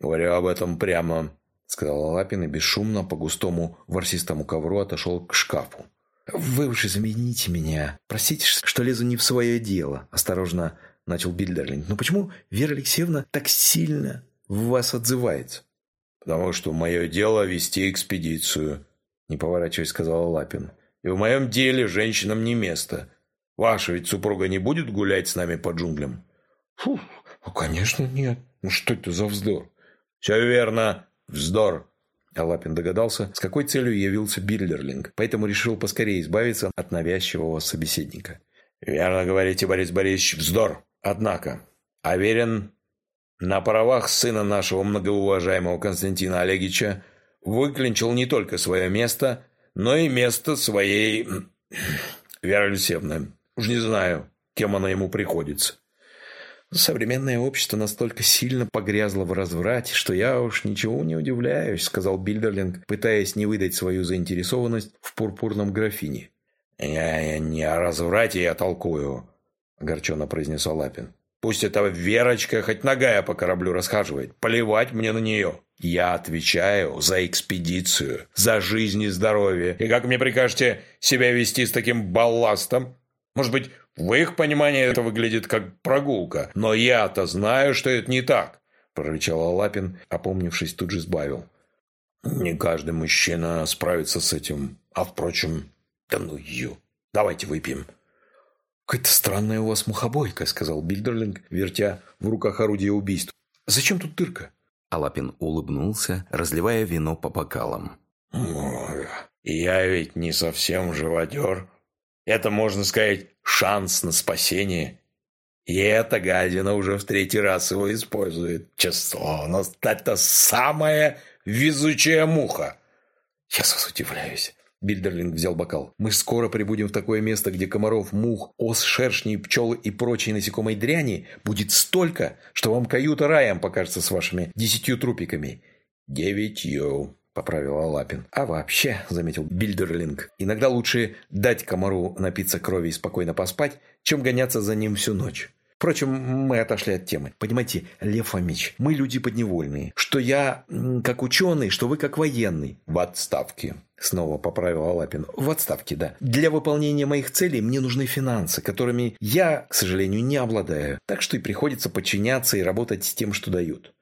«Говорю об этом прямо», — сказал Алапин и бесшумно по густому ворсистому ковру отошел к шкафу. «Вы уж извините меня. Простите, что лезу не в свое дело», – осторожно начал Бильдерлинг. «Но почему Вера Алексеевна так сильно в вас отзывается?» «Потому что мое дело вести экспедицию», – не поворачиваясь, сказал Лапин. «И в моем деле женщинам не место. Ваша ведь супруга не будет гулять с нами по джунглям?» «Фу, ну, конечно, нет. Ну, что это за вздор?» «Все верно. Вздор. Алапин догадался, с какой целью явился Бильдерлинг, поэтому решил поскорее избавиться от навязчивого собеседника. «Верно говорите, Борис Борисович, вздор. Однако, Аверин на правах сына нашего многоуважаемого Константина Олеговича выклинчил не только свое место, но и место своей Веры Алексеевны. Уж не знаю, кем она ему приходится. «Современное общество настолько сильно погрязло в разврате, что я уж ничего не удивляюсь», сказал Бильдерлинг, пытаясь не выдать свою заинтересованность в пурпурном графине. «Я не о разврате я толкую», – огорченно произнес Лапин. «Пусть эта Верочка хоть ногая по кораблю расхаживает. Поливать мне на нее. Я отвечаю за экспедицию, за жизнь и здоровье. И как мне прикажете себя вести с таким балластом? Может быть, в их понимании это выглядит как прогулка, но я-то знаю, что это не так», – прорычал Лапин, опомнившись, тут же сбавил. «Не каждый мужчина справится с этим. А, впрочем, да ну ее. Давайте выпьем». «Какая-то странная у вас мухобойка», – сказал Бильдерлинг, вертя в руках орудие убийства. «Зачем тут дырка?» Алапин улыбнулся, разливая вино по бокалам. «Я ведь не совсем живодер. Это, можно сказать, шанс на спасение. И эта гадина уже в третий раз его использует. Число, но это самая везучая муха». «Я вас удивляюсь. Бильдерлинг взял бокал. «Мы скоро прибудем в такое место, где комаров, мух, ос, шершней, пчелы и прочей насекомой дряни будет столько, что вам каюта раем покажется с вашими десятью трупиками». «Девятью», — поправил Алапин. «А вообще», — заметил Бильдерлинг, «иногда лучше дать комару напиться крови и спокойно поспать, чем гоняться за ним всю ночь». Впрочем, мы отошли от темы. Понимаете, Лев Фомич, мы люди подневольные. Что я как ученый, что вы как военный. В отставке. Снова поправил Алапин. В отставке, да. Для выполнения моих целей мне нужны финансы, которыми я, к сожалению, не обладаю. Так что и приходится подчиняться и работать с тем, что дают.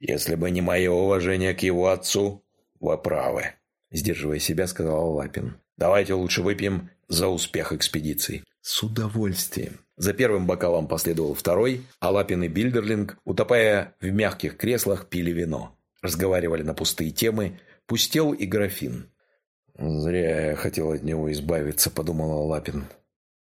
Если бы не мое уважение к его отцу, вы правы. Сдерживая себя, сказал Алапин. Давайте лучше выпьем за успех экспедиции. С удовольствием. За первым бокалом последовал второй, а Лапин и Бильдерлинг, утопая в мягких креслах, пили вино. Разговаривали на пустые темы, пустел и графин. «Зря я хотел от него избавиться», – подумал Лапин.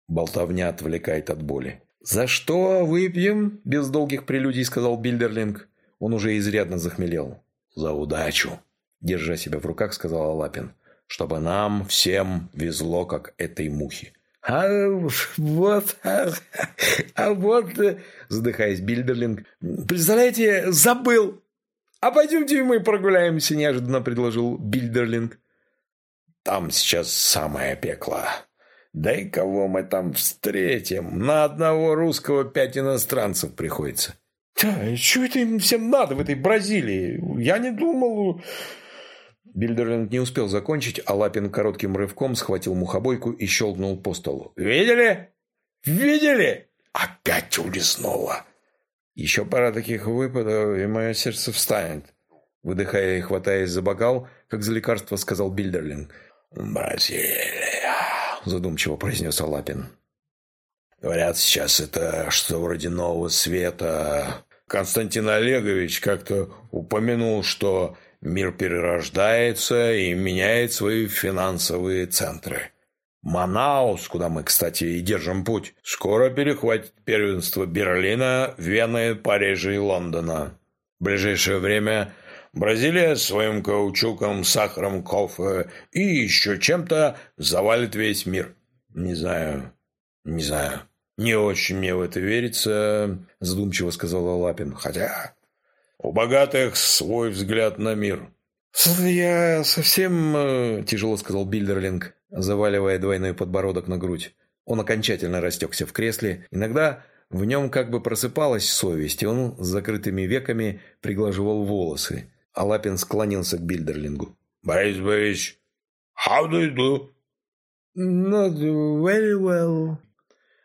Болтовня отвлекает от боли. «За что выпьем?» – без долгих прелюдий сказал Бильдерлинг. Он уже изрядно захмелел. «За удачу!» – держа себя в руках, сказал Лапин. «Чтобы нам всем везло, как этой мухе». А вот, а, а вот, задыхаясь Бильдерлинг, представляете, забыл. А пойдемте мы прогуляемся, неожиданно предложил Бильдерлинг. Там сейчас самое пекло. Да и кого мы там встретим? На одного русского пять иностранцев приходится. Да, что это им всем надо в этой Бразилии? Я не думал... Бильдерлинг не успел закончить, а Лапин коротким рывком схватил мухобойку и щелкнул по столу. «Видели? Видели? Опять улеснуло!» «Еще пара таких выпадов, и мое сердце встанет». Выдыхая и хватаясь за бокал, как за лекарство, сказал Бильдерлинг. «Бразилия», – задумчиво произнес Алапин. «Говорят, сейчас это что вроде нового света. Константин Олегович как-то упомянул, что Мир перерождается и меняет свои финансовые центры. Манаус, куда мы, кстати, и держим путь, скоро перехватит первенство Берлина, Вены, Парижа и Лондона. В ближайшее время Бразилия своим каучуком, сахаром, кофе и еще чем-то завалит весь мир. Не знаю, не знаю. Не очень мне в это верится, задумчиво сказал Лапин. Хотя у богатых свой взгляд на мир. «Я совсем...» э, – тяжело сказал Бильдерлинг, заваливая двойной подбородок на грудь. Он окончательно растекся в кресле. Иногда в нем как бы просыпалась совесть, и он с закрытыми веками приглаживал волосы. А Лапин склонился к Бильдерлингу. «Борис Борисович, how do you do?» «Not very well».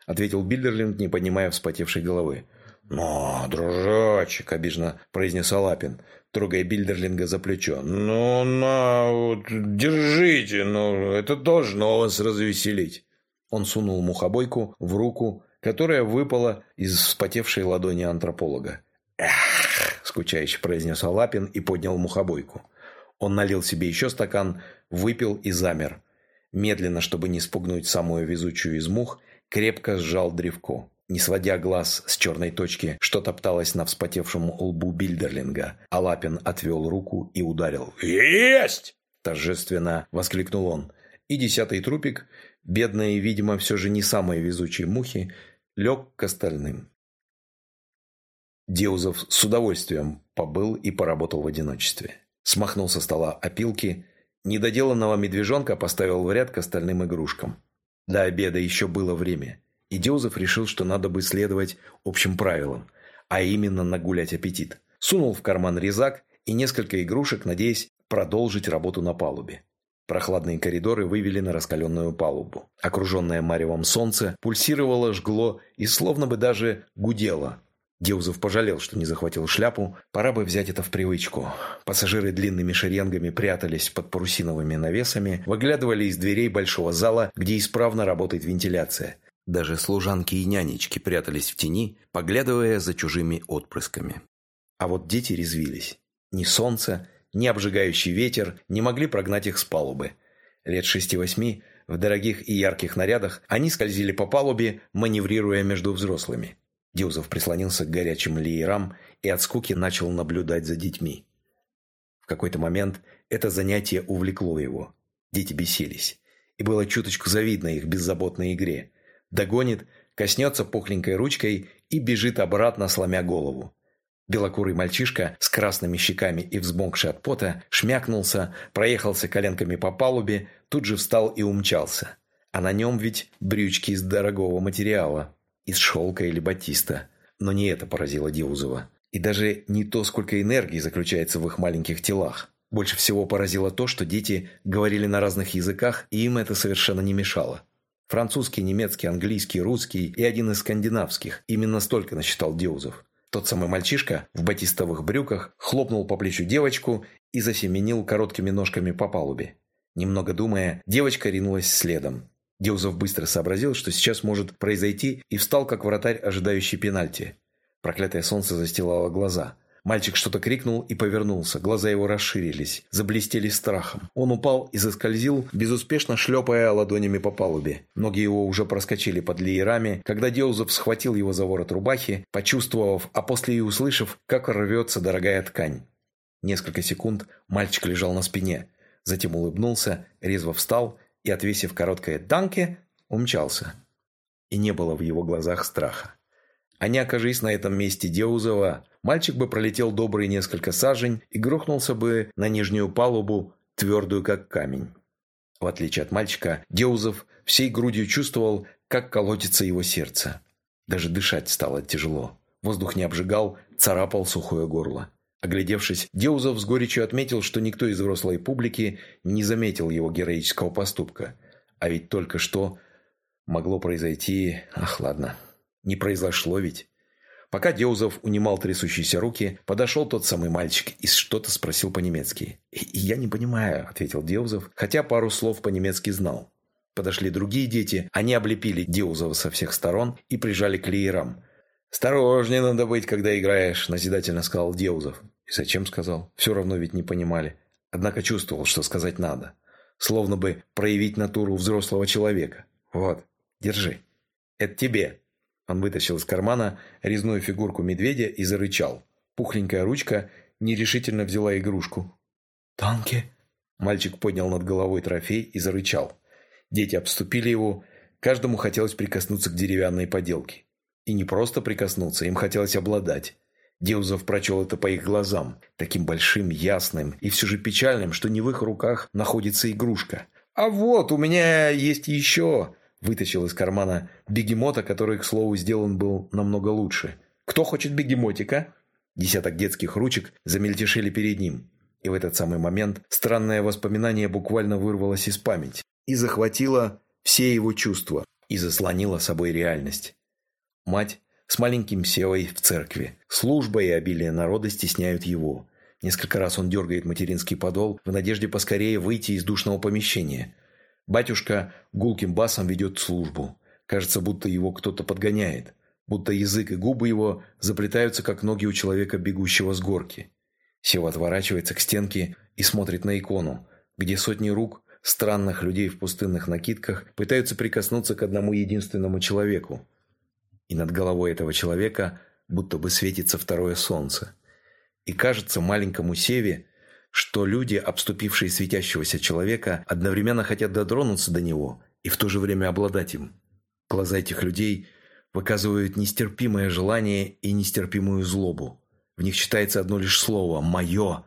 – ответил Бильдерлинг, не поднимая вспотевшей головы. «Ну, дружочек», – обиженно произнес Алапин, трогая Бильдерлинга за плечо. «Ну, на, вот, держите, ну, это должно вас развеселить». Он сунул мухобойку в руку, которая выпала из вспотевшей ладони антрополога. «Эх!» – скучающе произнес Алапин и поднял мухобойку. Он налил себе еще стакан, выпил и замер. Медленно, чтобы не спугнуть самую везучую из мух, крепко сжал древко. Не сводя глаз с черной точки, что топталось на вспотевшем лбу Бильдерлинга, Алапин отвел руку и ударил. «Есть!» – торжественно воскликнул он. И десятый трупик, бедные, видимо, все же не самые везучие мухи, лег к остальным. Деузов с удовольствием побыл и поработал в одиночестве. Смахнул со стола опилки, недоделанного медвежонка поставил в ряд к остальным игрушкам. До обеда еще было время – и Деузов решил, что надо бы следовать общим правилам, а именно нагулять аппетит. Сунул в карман резак и несколько игрушек, надеясь продолжить работу на палубе. Прохладные коридоры вывели на раскаленную палубу. Окруженное маревом солнце пульсировало, жгло и словно бы даже гудело. Деузов пожалел, что не захватил шляпу. Пора бы взять это в привычку. Пассажиры длинными шеренгами прятались под парусиновыми навесами, выглядывали из дверей большого зала, где исправно работает вентиляция. Даже служанки и нянечки прятались в тени, поглядывая за чужими отпрысками. А вот дети резвились. Ни солнце, ни обжигающий ветер не могли прогнать их с палубы. Лет шести-восьми, в дорогих и ярких нарядах, они скользили по палубе, маневрируя между взрослыми. Дюзов прислонился к горячим леерам и от скуки начал наблюдать за детьми. В какой-то момент это занятие увлекло его. Дети бесились. И было чуточку завидно их беззаботной игре. Догонит, коснется пухленькой ручкой и бежит обратно, сломя голову. Белокурый мальчишка с красными щеками и взмокший от пота шмякнулся, проехался коленками по палубе, тут же встал и умчался. А на нем ведь брючки из дорогого материала, из шелка или батиста. Но не это поразило Диузова. И даже не то, сколько энергии заключается в их маленьких телах. Больше всего поразило то, что дети говорили на разных языках, и им это совершенно не мешало. Французский, немецкий, английский, русский и один из скандинавских. Именно столько насчитал Деузов. Тот самый мальчишка в батистовых брюках хлопнул по плечу девочку и засеменил короткими ножками по палубе. Немного думая, девочка ринулась следом. Деузов быстро сообразил, что сейчас может произойти, и встал как вратарь, ожидающий пенальти. Проклятое солнце застилало глаза. Мальчик что-то крикнул и повернулся. Глаза его расширились, заблестели страхом. Он упал и заскользил, безуспешно шлепая ладонями по палубе. Ноги его уже проскочили под леерами, когда Деузов схватил его за ворот рубахи, почувствовав, а после и услышав, как рвется дорогая ткань. Несколько секунд мальчик лежал на спине, затем улыбнулся, резво встал и, отвесив короткое «данке», умчался. И не было в его глазах страха. А не окажись на этом месте Деузова, мальчик бы пролетел добрые несколько сажень и грохнулся бы на нижнюю палубу, твердую как камень. В отличие от мальчика, Деузов всей грудью чувствовал, как колотится его сердце. Даже дышать стало тяжело. Воздух не обжигал, царапал сухое горло. Оглядевшись, Деузов с горечью отметил, что никто из взрослой публики не заметил его героического поступка. А ведь только что могло произойти... Ах, ладно, не произошло ведь. Пока Деузов унимал трясущиеся руки, подошел тот самый мальчик и что-то спросил по-немецки. «Я не понимаю», — ответил Деузов, хотя пару слов по-немецки знал. Подошли другие дети, они облепили Деузова со всех сторон и прижали к леерам. «Осторожнее надо быть, когда играешь», — назидательно сказал Деузов. И зачем сказал? Все равно ведь не понимали. Однако чувствовал, что сказать надо. Словно бы проявить натуру взрослого человека. «Вот, держи. Это тебе». Он вытащил из кармана резную фигурку медведя и зарычал. Пухленькая ручка нерешительно взяла игрушку. «Танки?» Мальчик поднял над головой трофей и зарычал. Дети обступили его. Каждому хотелось прикоснуться к деревянной поделке. И не просто прикоснуться, им хотелось обладать. Деузов прочел это по их глазам, таким большим, ясным и все же печальным, что не в их руках находится игрушка. «А вот, у меня есть еще!» Вытащил из кармана бегемота, который, к слову, сделан был намного лучше. «Кто хочет бегемотика?» Десяток детских ручек замельтешили перед ним. И в этот самый момент странное воспоминание буквально вырвалось из памяти и захватило все его чувства. и заслонила собой реальность. Мать с маленьким Севой в церкви. Служба и обилие народа стесняют его. Несколько раз он дергает материнский подол в надежде поскорее выйти из душного помещения. Батюшка гулким басом ведет службу. Кажется, будто его кто-то подгоняет. Будто язык и губы его заплетаются, как ноги у человека, бегущего с горки. Сева отворачивается к стенке и смотрит на икону, где сотни рук странных людей в пустынных накидках пытаются прикоснуться к одному единственному человеку. И над головой этого человека будто бы светится второе солнце. И кажется маленькому Севе, что люди, обступившие светящегося человека, одновременно хотят дотронуться до него и в то же время обладать им. Глаза этих людей выказывают нестерпимое желание и нестерпимую злобу. В них читается одно лишь слово «моё».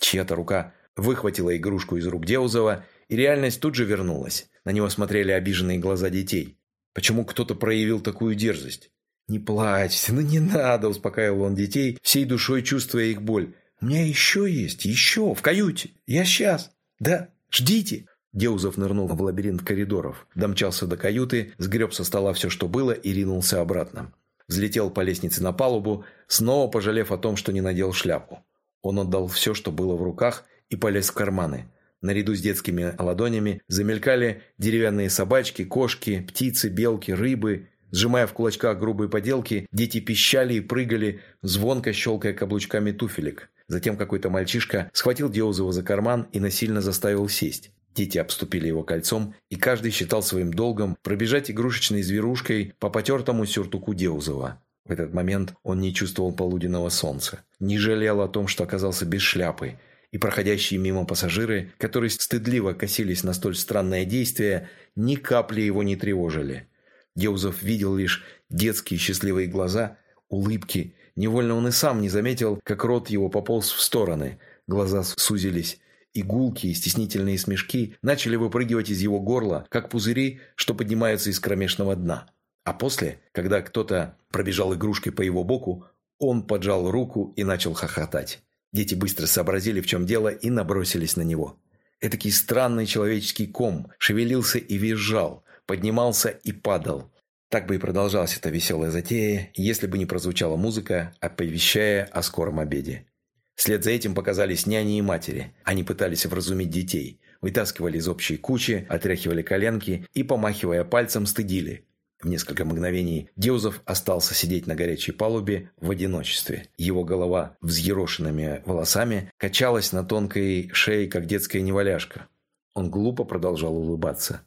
Чья-то рука выхватила игрушку из рук Деузова, и реальность тут же вернулась. На него смотрели обиженные глаза детей. Почему кто-то проявил такую дерзость? «Не плачьте, ну не надо», – успокаивал он детей, всей душой чувствуя их боль. «У меня еще есть, еще, в каюте. Я сейчас. Да, ждите». Деузов нырнул в лабиринт коридоров, домчался до каюты, сгреб со стола все, что было, и ринулся обратно. Взлетел по лестнице на палубу, снова пожалев о том, что не надел шляпу. Он отдал все, что было в руках, и полез в карманы. Наряду с детскими ладонями замелькали деревянные собачки, кошки, птицы, белки, рыбы. Сжимая в кулачках грубые поделки, дети пищали и прыгали, звонко щелкая каблучками туфелек. Затем какой-то мальчишка схватил Деузова за карман и насильно заставил сесть. Дети обступили его кольцом, и каждый считал своим долгом пробежать игрушечной зверушкой по потертому сюртуку Деузова. В этот момент он не чувствовал полуденного солнца, не жалел о том, что оказался без шляпы, и проходящие мимо пассажиры, которые стыдливо косились на столь странное действие, ни капли его не тревожили. Деузов видел лишь детские счастливые глаза, улыбки. Невольно он и сам не заметил, как рот его пополз в стороны. Глаза сузились. Игулки и стеснительные смешки начали выпрыгивать из его горла, как пузыри, что поднимаются из кромешного дна. А после, когда кто-то пробежал игрушкой по его боку, он поджал руку и начал хохотать. Дети быстро сообразили, в чем дело, и набросились на него. Этакий странный человеческий ком шевелился и визжал, поднимался и падал. Так бы и продолжалась эта веселая затея, если бы не прозвучала музыка, оповещая о скором обеде. Вслед за этим показались няни и матери. Они пытались вразумить детей, вытаскивали из общей кучи, отряхивали коленки и, помахивая пальцем, стыдили. В несколько мгновений Деузов остался сидеть на горячей палубе в одиночестве. Его голова взъерошенными волосами качалась на тонкой шее, как детская неваляшка. Он глупо продолжал улыбаться.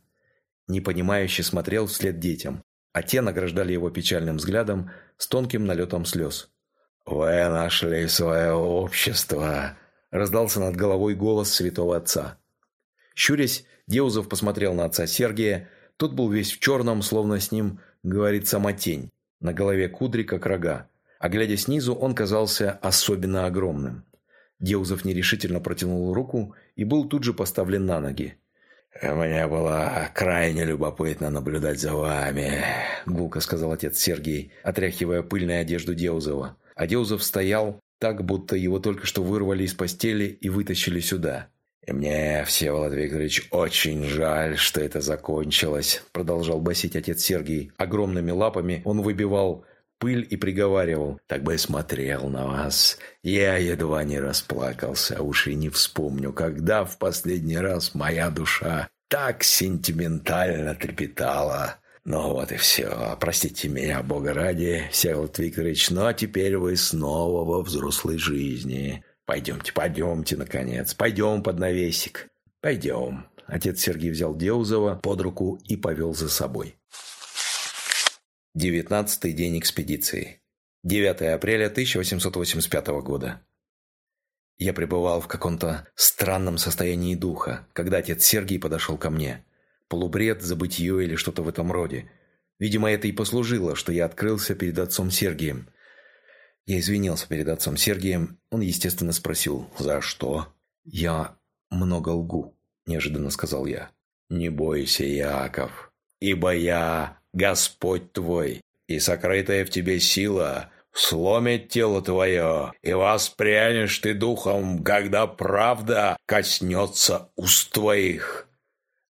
Непонимающе смотрел вслед детям, а те награждали его печальным взглядом с тонким налетом слез. «Вы нашли свое общество!» – раздался над головой голос святого отца. Щурясь, Деузов посмотрел на отца Сергия – тот был весь в черном, словно с ним говорит сама тень. На голове кудри, как рога. А глядя снизу, он казался особенно огромным. Деузов нерешительно протянул руку и был тут же поставлен на ноги. «Мне было крайне любопытно наблюдать за вами», — гулко сказал отец Сергей, отряхивая пыльную одежду Деузова. А Деузов стоял так, будто его только что вырвали из постели и вытащили сюда. «И мне, Всеволод Викторович, очень жаль, что это закончилось», – продолжал басить отец Сергий. Огромными лапами он выбивал пыль и приговаривал. «Так бы и смотрел на вас. Я едва не расплакался, уж и не вспомню, когда в последний раз моя душа так сентиментально трепетала». Ну вот и все. Простите меня, Бога ради, Всеволод Викторович, но теперь вы снова во взрослой жизни. «Пойдемте, пойдемте, наконец, пойдем под навесик. Пойдем». Отец Сергей взял Деузова под руку и повел за собой. Девятнадцатый день экспедиции. 9 апреля 1885 года. Я пребывал в каком-то странном состоянии духа, когда отец Сергий подошел ко мне. Полубред, забытье или что-то в этом роде. Видимо, это и послужило, что я открылся перед отцом Сергием – я извинился перед отцом Сергием. Он, естественно, спросил «За что?» «Я много лгу», – неожиданно сказал я. «Не бойся, Яков, ибо я Господь твой, и сокрытая в тебе сила сломит тело твое, и воспрянешь ты духом, когда правда коснется уст твоих».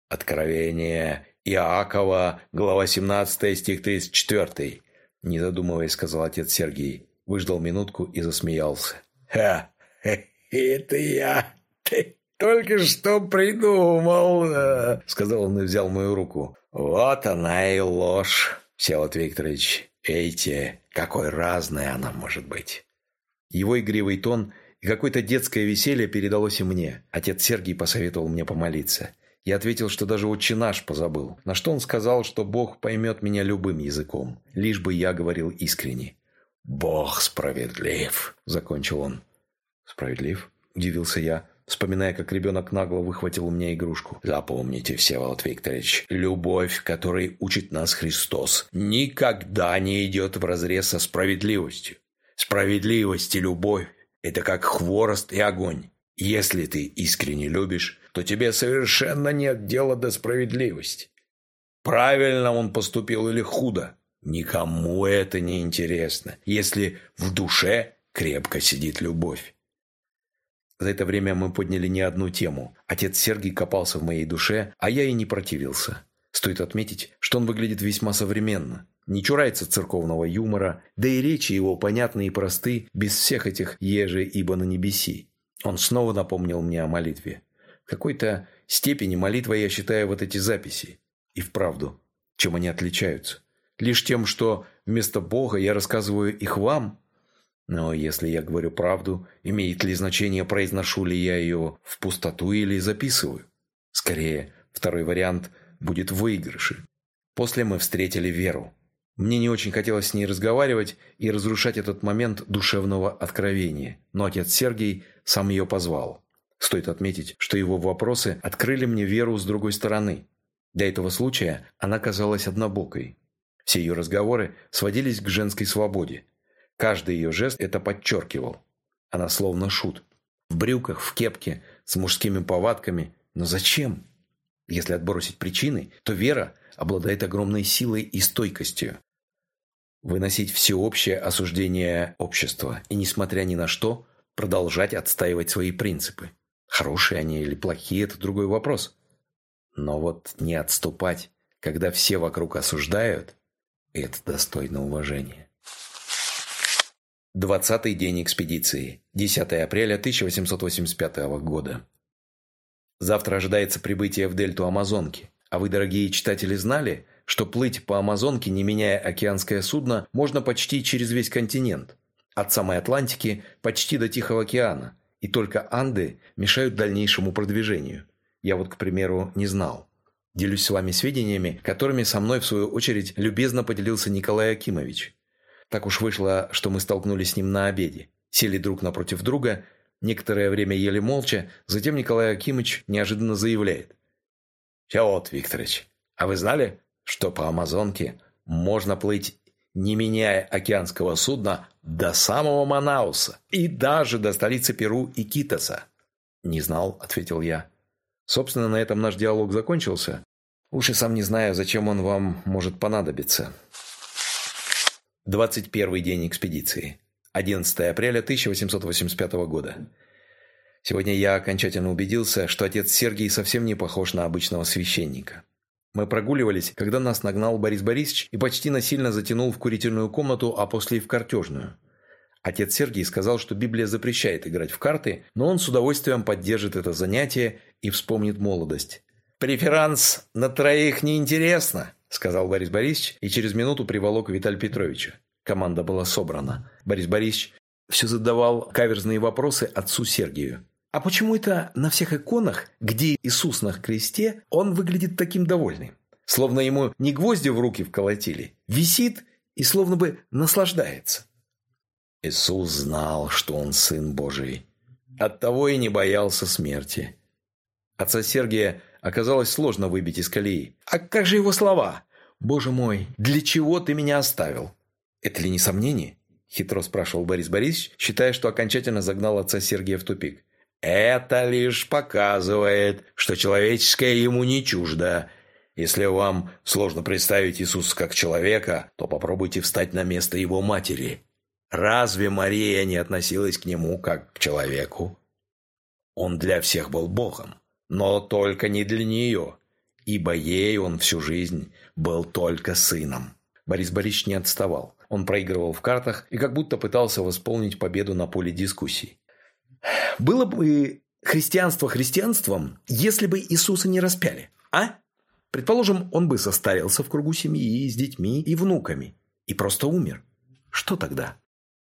Откровение Иакова, глава 17, стих 34. Не задумываясь, сказал отец Сергей. Выждал минутку и засмеялся. «Ха! Это я! Ты только что придумал!» Сказал он и взял мою руку. «Вот она и ложь, Всеволод Викторович. Эйте, какой разной она может быть!» Его игривый тон и какое-то детское веселье передалось и мне. Отец Сергий посоветовал мне помолиться. Я ответил, что даже отче наш позабыл. На что он сказал, что Бог поймет меня любым языком, лишь бы я говорил искренне. «Бог справедлив», — закончил он. «Справедлив?» — удивился я, вспоминая, как ребенок нагло выхватил у меня игрушку. «Запомните, Всеволод Викторович, любовь, которой учит нас Христос, никогда не идет вразрез со справедливостью. Справедливость и любовь – это как хворост и огонь. Если ты искренне любишь, то тебе совершенно нет дела до справедливости. Правильно он поступил или худо, никому это не интересно, если в душе крепко сидит любовь. За это время мы подняли не одну тему. Отец Сергий копался в моей душе, а я и не противился. Стоит отметить, что он выглядит весьма современно не чурается церковного юмора, да и речи его понятны и просты, без всех этих «еже, ибо на небеси». Он снова напомнил мне о молитве. В какой-то степени молитва я считаю вот эти записи. И вправду, чем они отличаются? Лишь тем, что вместо Бога я рассказываю их вам? Но если я говорю правду, имеет ли значение, произношу ли я ее в пустоту или записываю? Скорее, второй вариант будет в выигрыше. После мы встретили Веру. Мне не очень хотелось с ней разговаривать и разрушать этот момент душевного откровения, но отец Сергий сам ее позвал. Стоит отметить, что его вопросы открыли мне веру с другой стороны. Для этого случая она казалась однобокой. Все ее разговоры сводились к женской свободе. Каждый ее жест это подчеркивал. Она словно шут. В брюках, в кепке, с мужскими повадками. Но зачем? Если отбросить причины, то Вера обладает огромной силой и стойкостью выносить всеобщее осуждение общества и, несмотря ни на что, продолжать отстаивать свои принципы. Хорошие они или плохие – это другой вопрос. Но вот не отступать, когда все вокруг осуждают – это достойно уважения. Двадцатый день экспедиции. 10 апреля 1885 года. Завтра ожидается прибытие в дельту Амазонки. А вы, дорогие читатели, знали, что плыть по Амазонке, не меняя океанское судно, можно почти через весь континент. От самой Атлантики почти до Тихого океана. И только Анды мешают дальнейшему продвижению. Я вот, к примеру, не знал. Делюсь с вами сведениями, которыми со мной, в свою очередь, любезно поделился Николай Акимович. Так уж вышло, что мы столкнулись с ним на обеде. Сели друг напротив друга, некоторое время ели молча, затем Николай Акимович неожиданно заявляет. «Феод Викторович, а вы знали, что по Амазонке можно плыть, не меняя океанского судна, до самого Манауса и даже до столицы Перу и Китоса. «Не знал», — ответил я. Собственно, на этом наш диалог закончился. Уж и сам не знаю, зачем он вам может понадобиться. 21 день экспедиции. 11 апреля 1885 года. Сегодня я окончательно убедился, что отец Сергий совсем не похож на обычного священника. Мы прогуливались, когда нас нагнал Борис Борисович и почти насильно затянул в курительную комнату, а после и в картежную. Отец Сергий сказал, что Библия запрещает играть в карты, но он с удовольствием поддержит это занятие и вспомнит молодость. «Преферанс на троих неинтересно», – сказал Борис Борисович и через минуту приволок Виталия Петровича. Команда была собрана. Борис Борисович все задавал каверзные вопросы отцу Сергию. А почему это на всех иконах, где Иисус на кресте, он выглядит таким довольным? Словно ему не гвозди в руки вколотили, висит и словно бы наслаждается. Иисус знал, что он Сын Божий. Оттого и не боялся смерти. Отца Сергия оказалось сложно выбить из колеи. А как же его слова? «Боже мой, для чего ты меня оставил?» Это ли не сомнение? Хитро спрашивал Борис Борисович, считая, что окончательно загнал отца Сергия в тупик. Это лишь показывает, что человеческое ему не чуждо. Если вам сложно представить Иисуса как человека, то попробуйте встать на место его матери. Разве Мария не относилась к нему как к человеку? Он для всех был Богом, но только не для нее. ибо ей он всю жизнь был только сыном. Борис Борисович не отставал. Он проигрывал в картах и как будто пытался восполнить победу на поле дискуссий. Было бы христианство христианством, если бы Иисуса не распяли, а? Предположим, он бы состарился в кругу семьи с детьми и внуками и просто умер. Что тогда?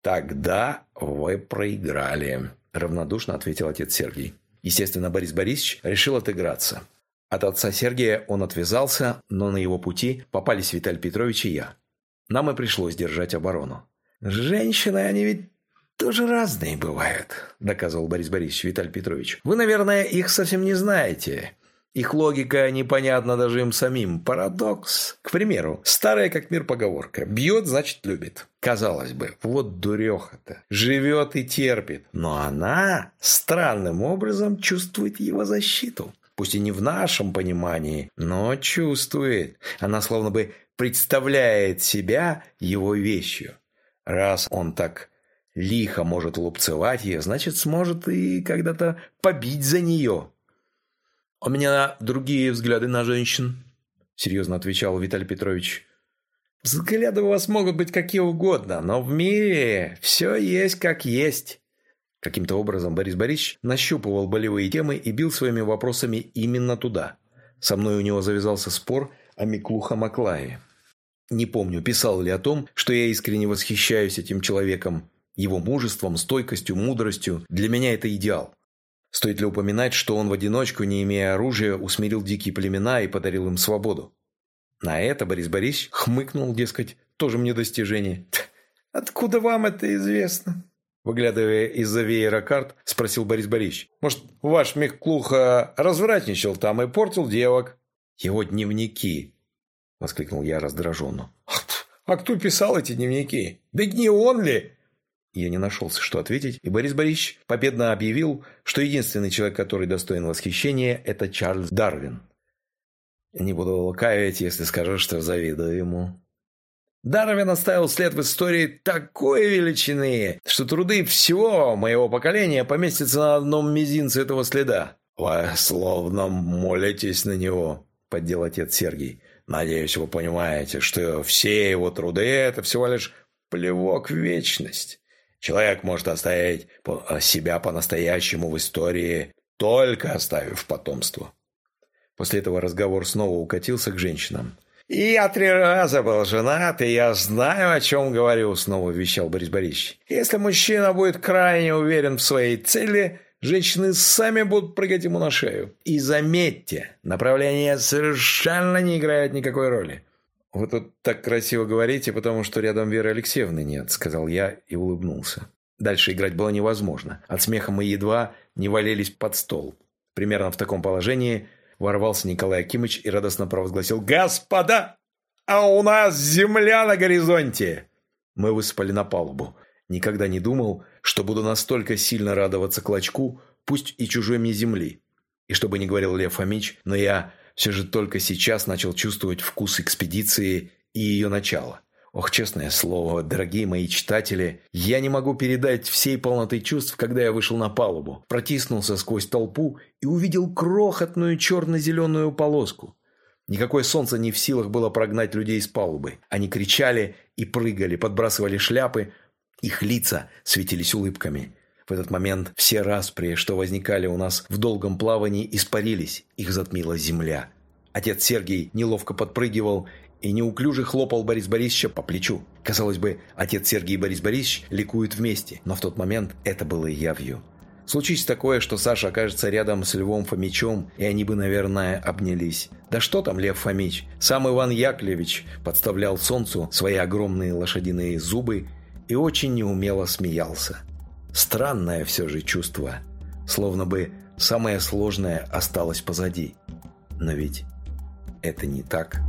Тогда вы проиграли, равнодушно ответил отец Сергей. Естественно, Борис Борисович решил отыграться. От отца Сергия он отвязался, но на его пути попались Виталий Петрович и я. Нам и пришлось держать оборону. «Женщины, они ведь тоже разные бывают», – доказывал Борис Борисович Виталий Петрович. «Вы, наверное, их совсем не знаете. Их логика непонятна даже им самим. Парадокс. К примеру, старая как мир поговорка. Бьет, значит, любит. Казалось бы, вот дуреха-то. Живет и терпит. Но она странным образом чувствует его защиту. Пусть и не в нашем понимании, но чувствует. Она словно бы представляет себя его вещью. Раз он так лихо может лупцевать ее, значит, сможет и когда-то побить за нее. «У меня другие взгляды на женщин», – серьезно отвечал Виталий Петрович. «Взгляды у вас могут быть какие угодно, но в мире все есть как есть». Каким-то образом Борис Борисович нащупывал болевые темы и бил своими вопросами именно туда. Со мной у него завязался спор о Миклуха Маклае. Не помню, писал ли о том, что я искренне восхищаюсь этим человеком, его мужеством, стойкостью, мудростью. Для меня это идеал. Стоит ли упоминать, что он в одиночку, не имея оружия, усмирил дикие племена и подарил им свободу? На это Борис Борисович хмыкнул, дескать, тоже мне достижение. «Откуда вам это известно?» Выглядывая из-за веера карт, спросил Борис Борисович. «Может, ваш Мехклуха развратничал там и портил девок?» «Его дневники!» – воскликнул я раздраженно. «А кто писал эти дневники? Да не он ли?» Я не нашелся, что ответить, и Борис Борисович победно объявил, что единственный человек, который достоин восхищения, это Чарльз Дарвин. Не буду лукавить, если скажу, что завидую ему. Дарвин оставил след в истории такой величины, что труды всего моего поколения поместятся на одном мизинце этого следа. «Вы словно молитесь на него», — поддел отец Сергий. «Надеюсь, вы понимаете, что все его труды — это всего лишь плевок в вечность. Человек может оставить себя по-настоящему в истории, только оставив потомство. После этого разговор снова укатился к женщинам. «Я три раза был женат, и я знаю, о чем говорю», — снова вещал Борис Борисович. «Если мужчина будет крайне уверен в своей цели, женщины сами будут прыгать ему на шею. И заметьте, направление совершенно не играет никакой роли. «Вы тут так красиво говорите, потому что рядом Веры Алексеевны нет», – сказал я и улыбнулся. Дальше играть было невозможно. От смеха мы едва не валились под стол. Примерно в таком положении ворвался Николай Акимыч и радостно провозгласил «Господа, а у нас земля на горизонте!» Мы высыпали на палубу. Никогда не думал, что буду настолько сильно радоваться клочку, пусть и чужой мне земли. И чтобы не говорил Лев Фомич, но я все же только сейчас начал чувствовать вкус экспедиции и ее начала. Ох, честное слово, дорогие мои читатели, я не могу передать всей полноты чувств, когда я вышел на палубу, протиснулся сквозь толпу и увидел крохотную черно-зеленую полоску. Никакое солнце не в силах было прогнать людей с палубы. Они кричали и прыгали, подбрасывали шляпы. Их лица светились улыбками. В этот момент все распри, что возникали у нас в долгом плавании, испарились, их затмила земля. Отец Сергей неловко подпрыгивал и неуклюже хлопал Борис Борисовича по плечу. Казалось бы, отец Сергей и Борис Борисович ликуют вместе, но в тот момент это было явью. Случись такое, что Саша окажется рядом с Львом Фомичом, и они бы, наверное, обнялись. Да что там Лев Фомич? Сам Иван Яковлевич подставлял солнцу свои огромные лошадиные зубы и очень неумело смеялся. Странное все же чувство. Словно бы самое сложное осталось позади. Но ведь это не так.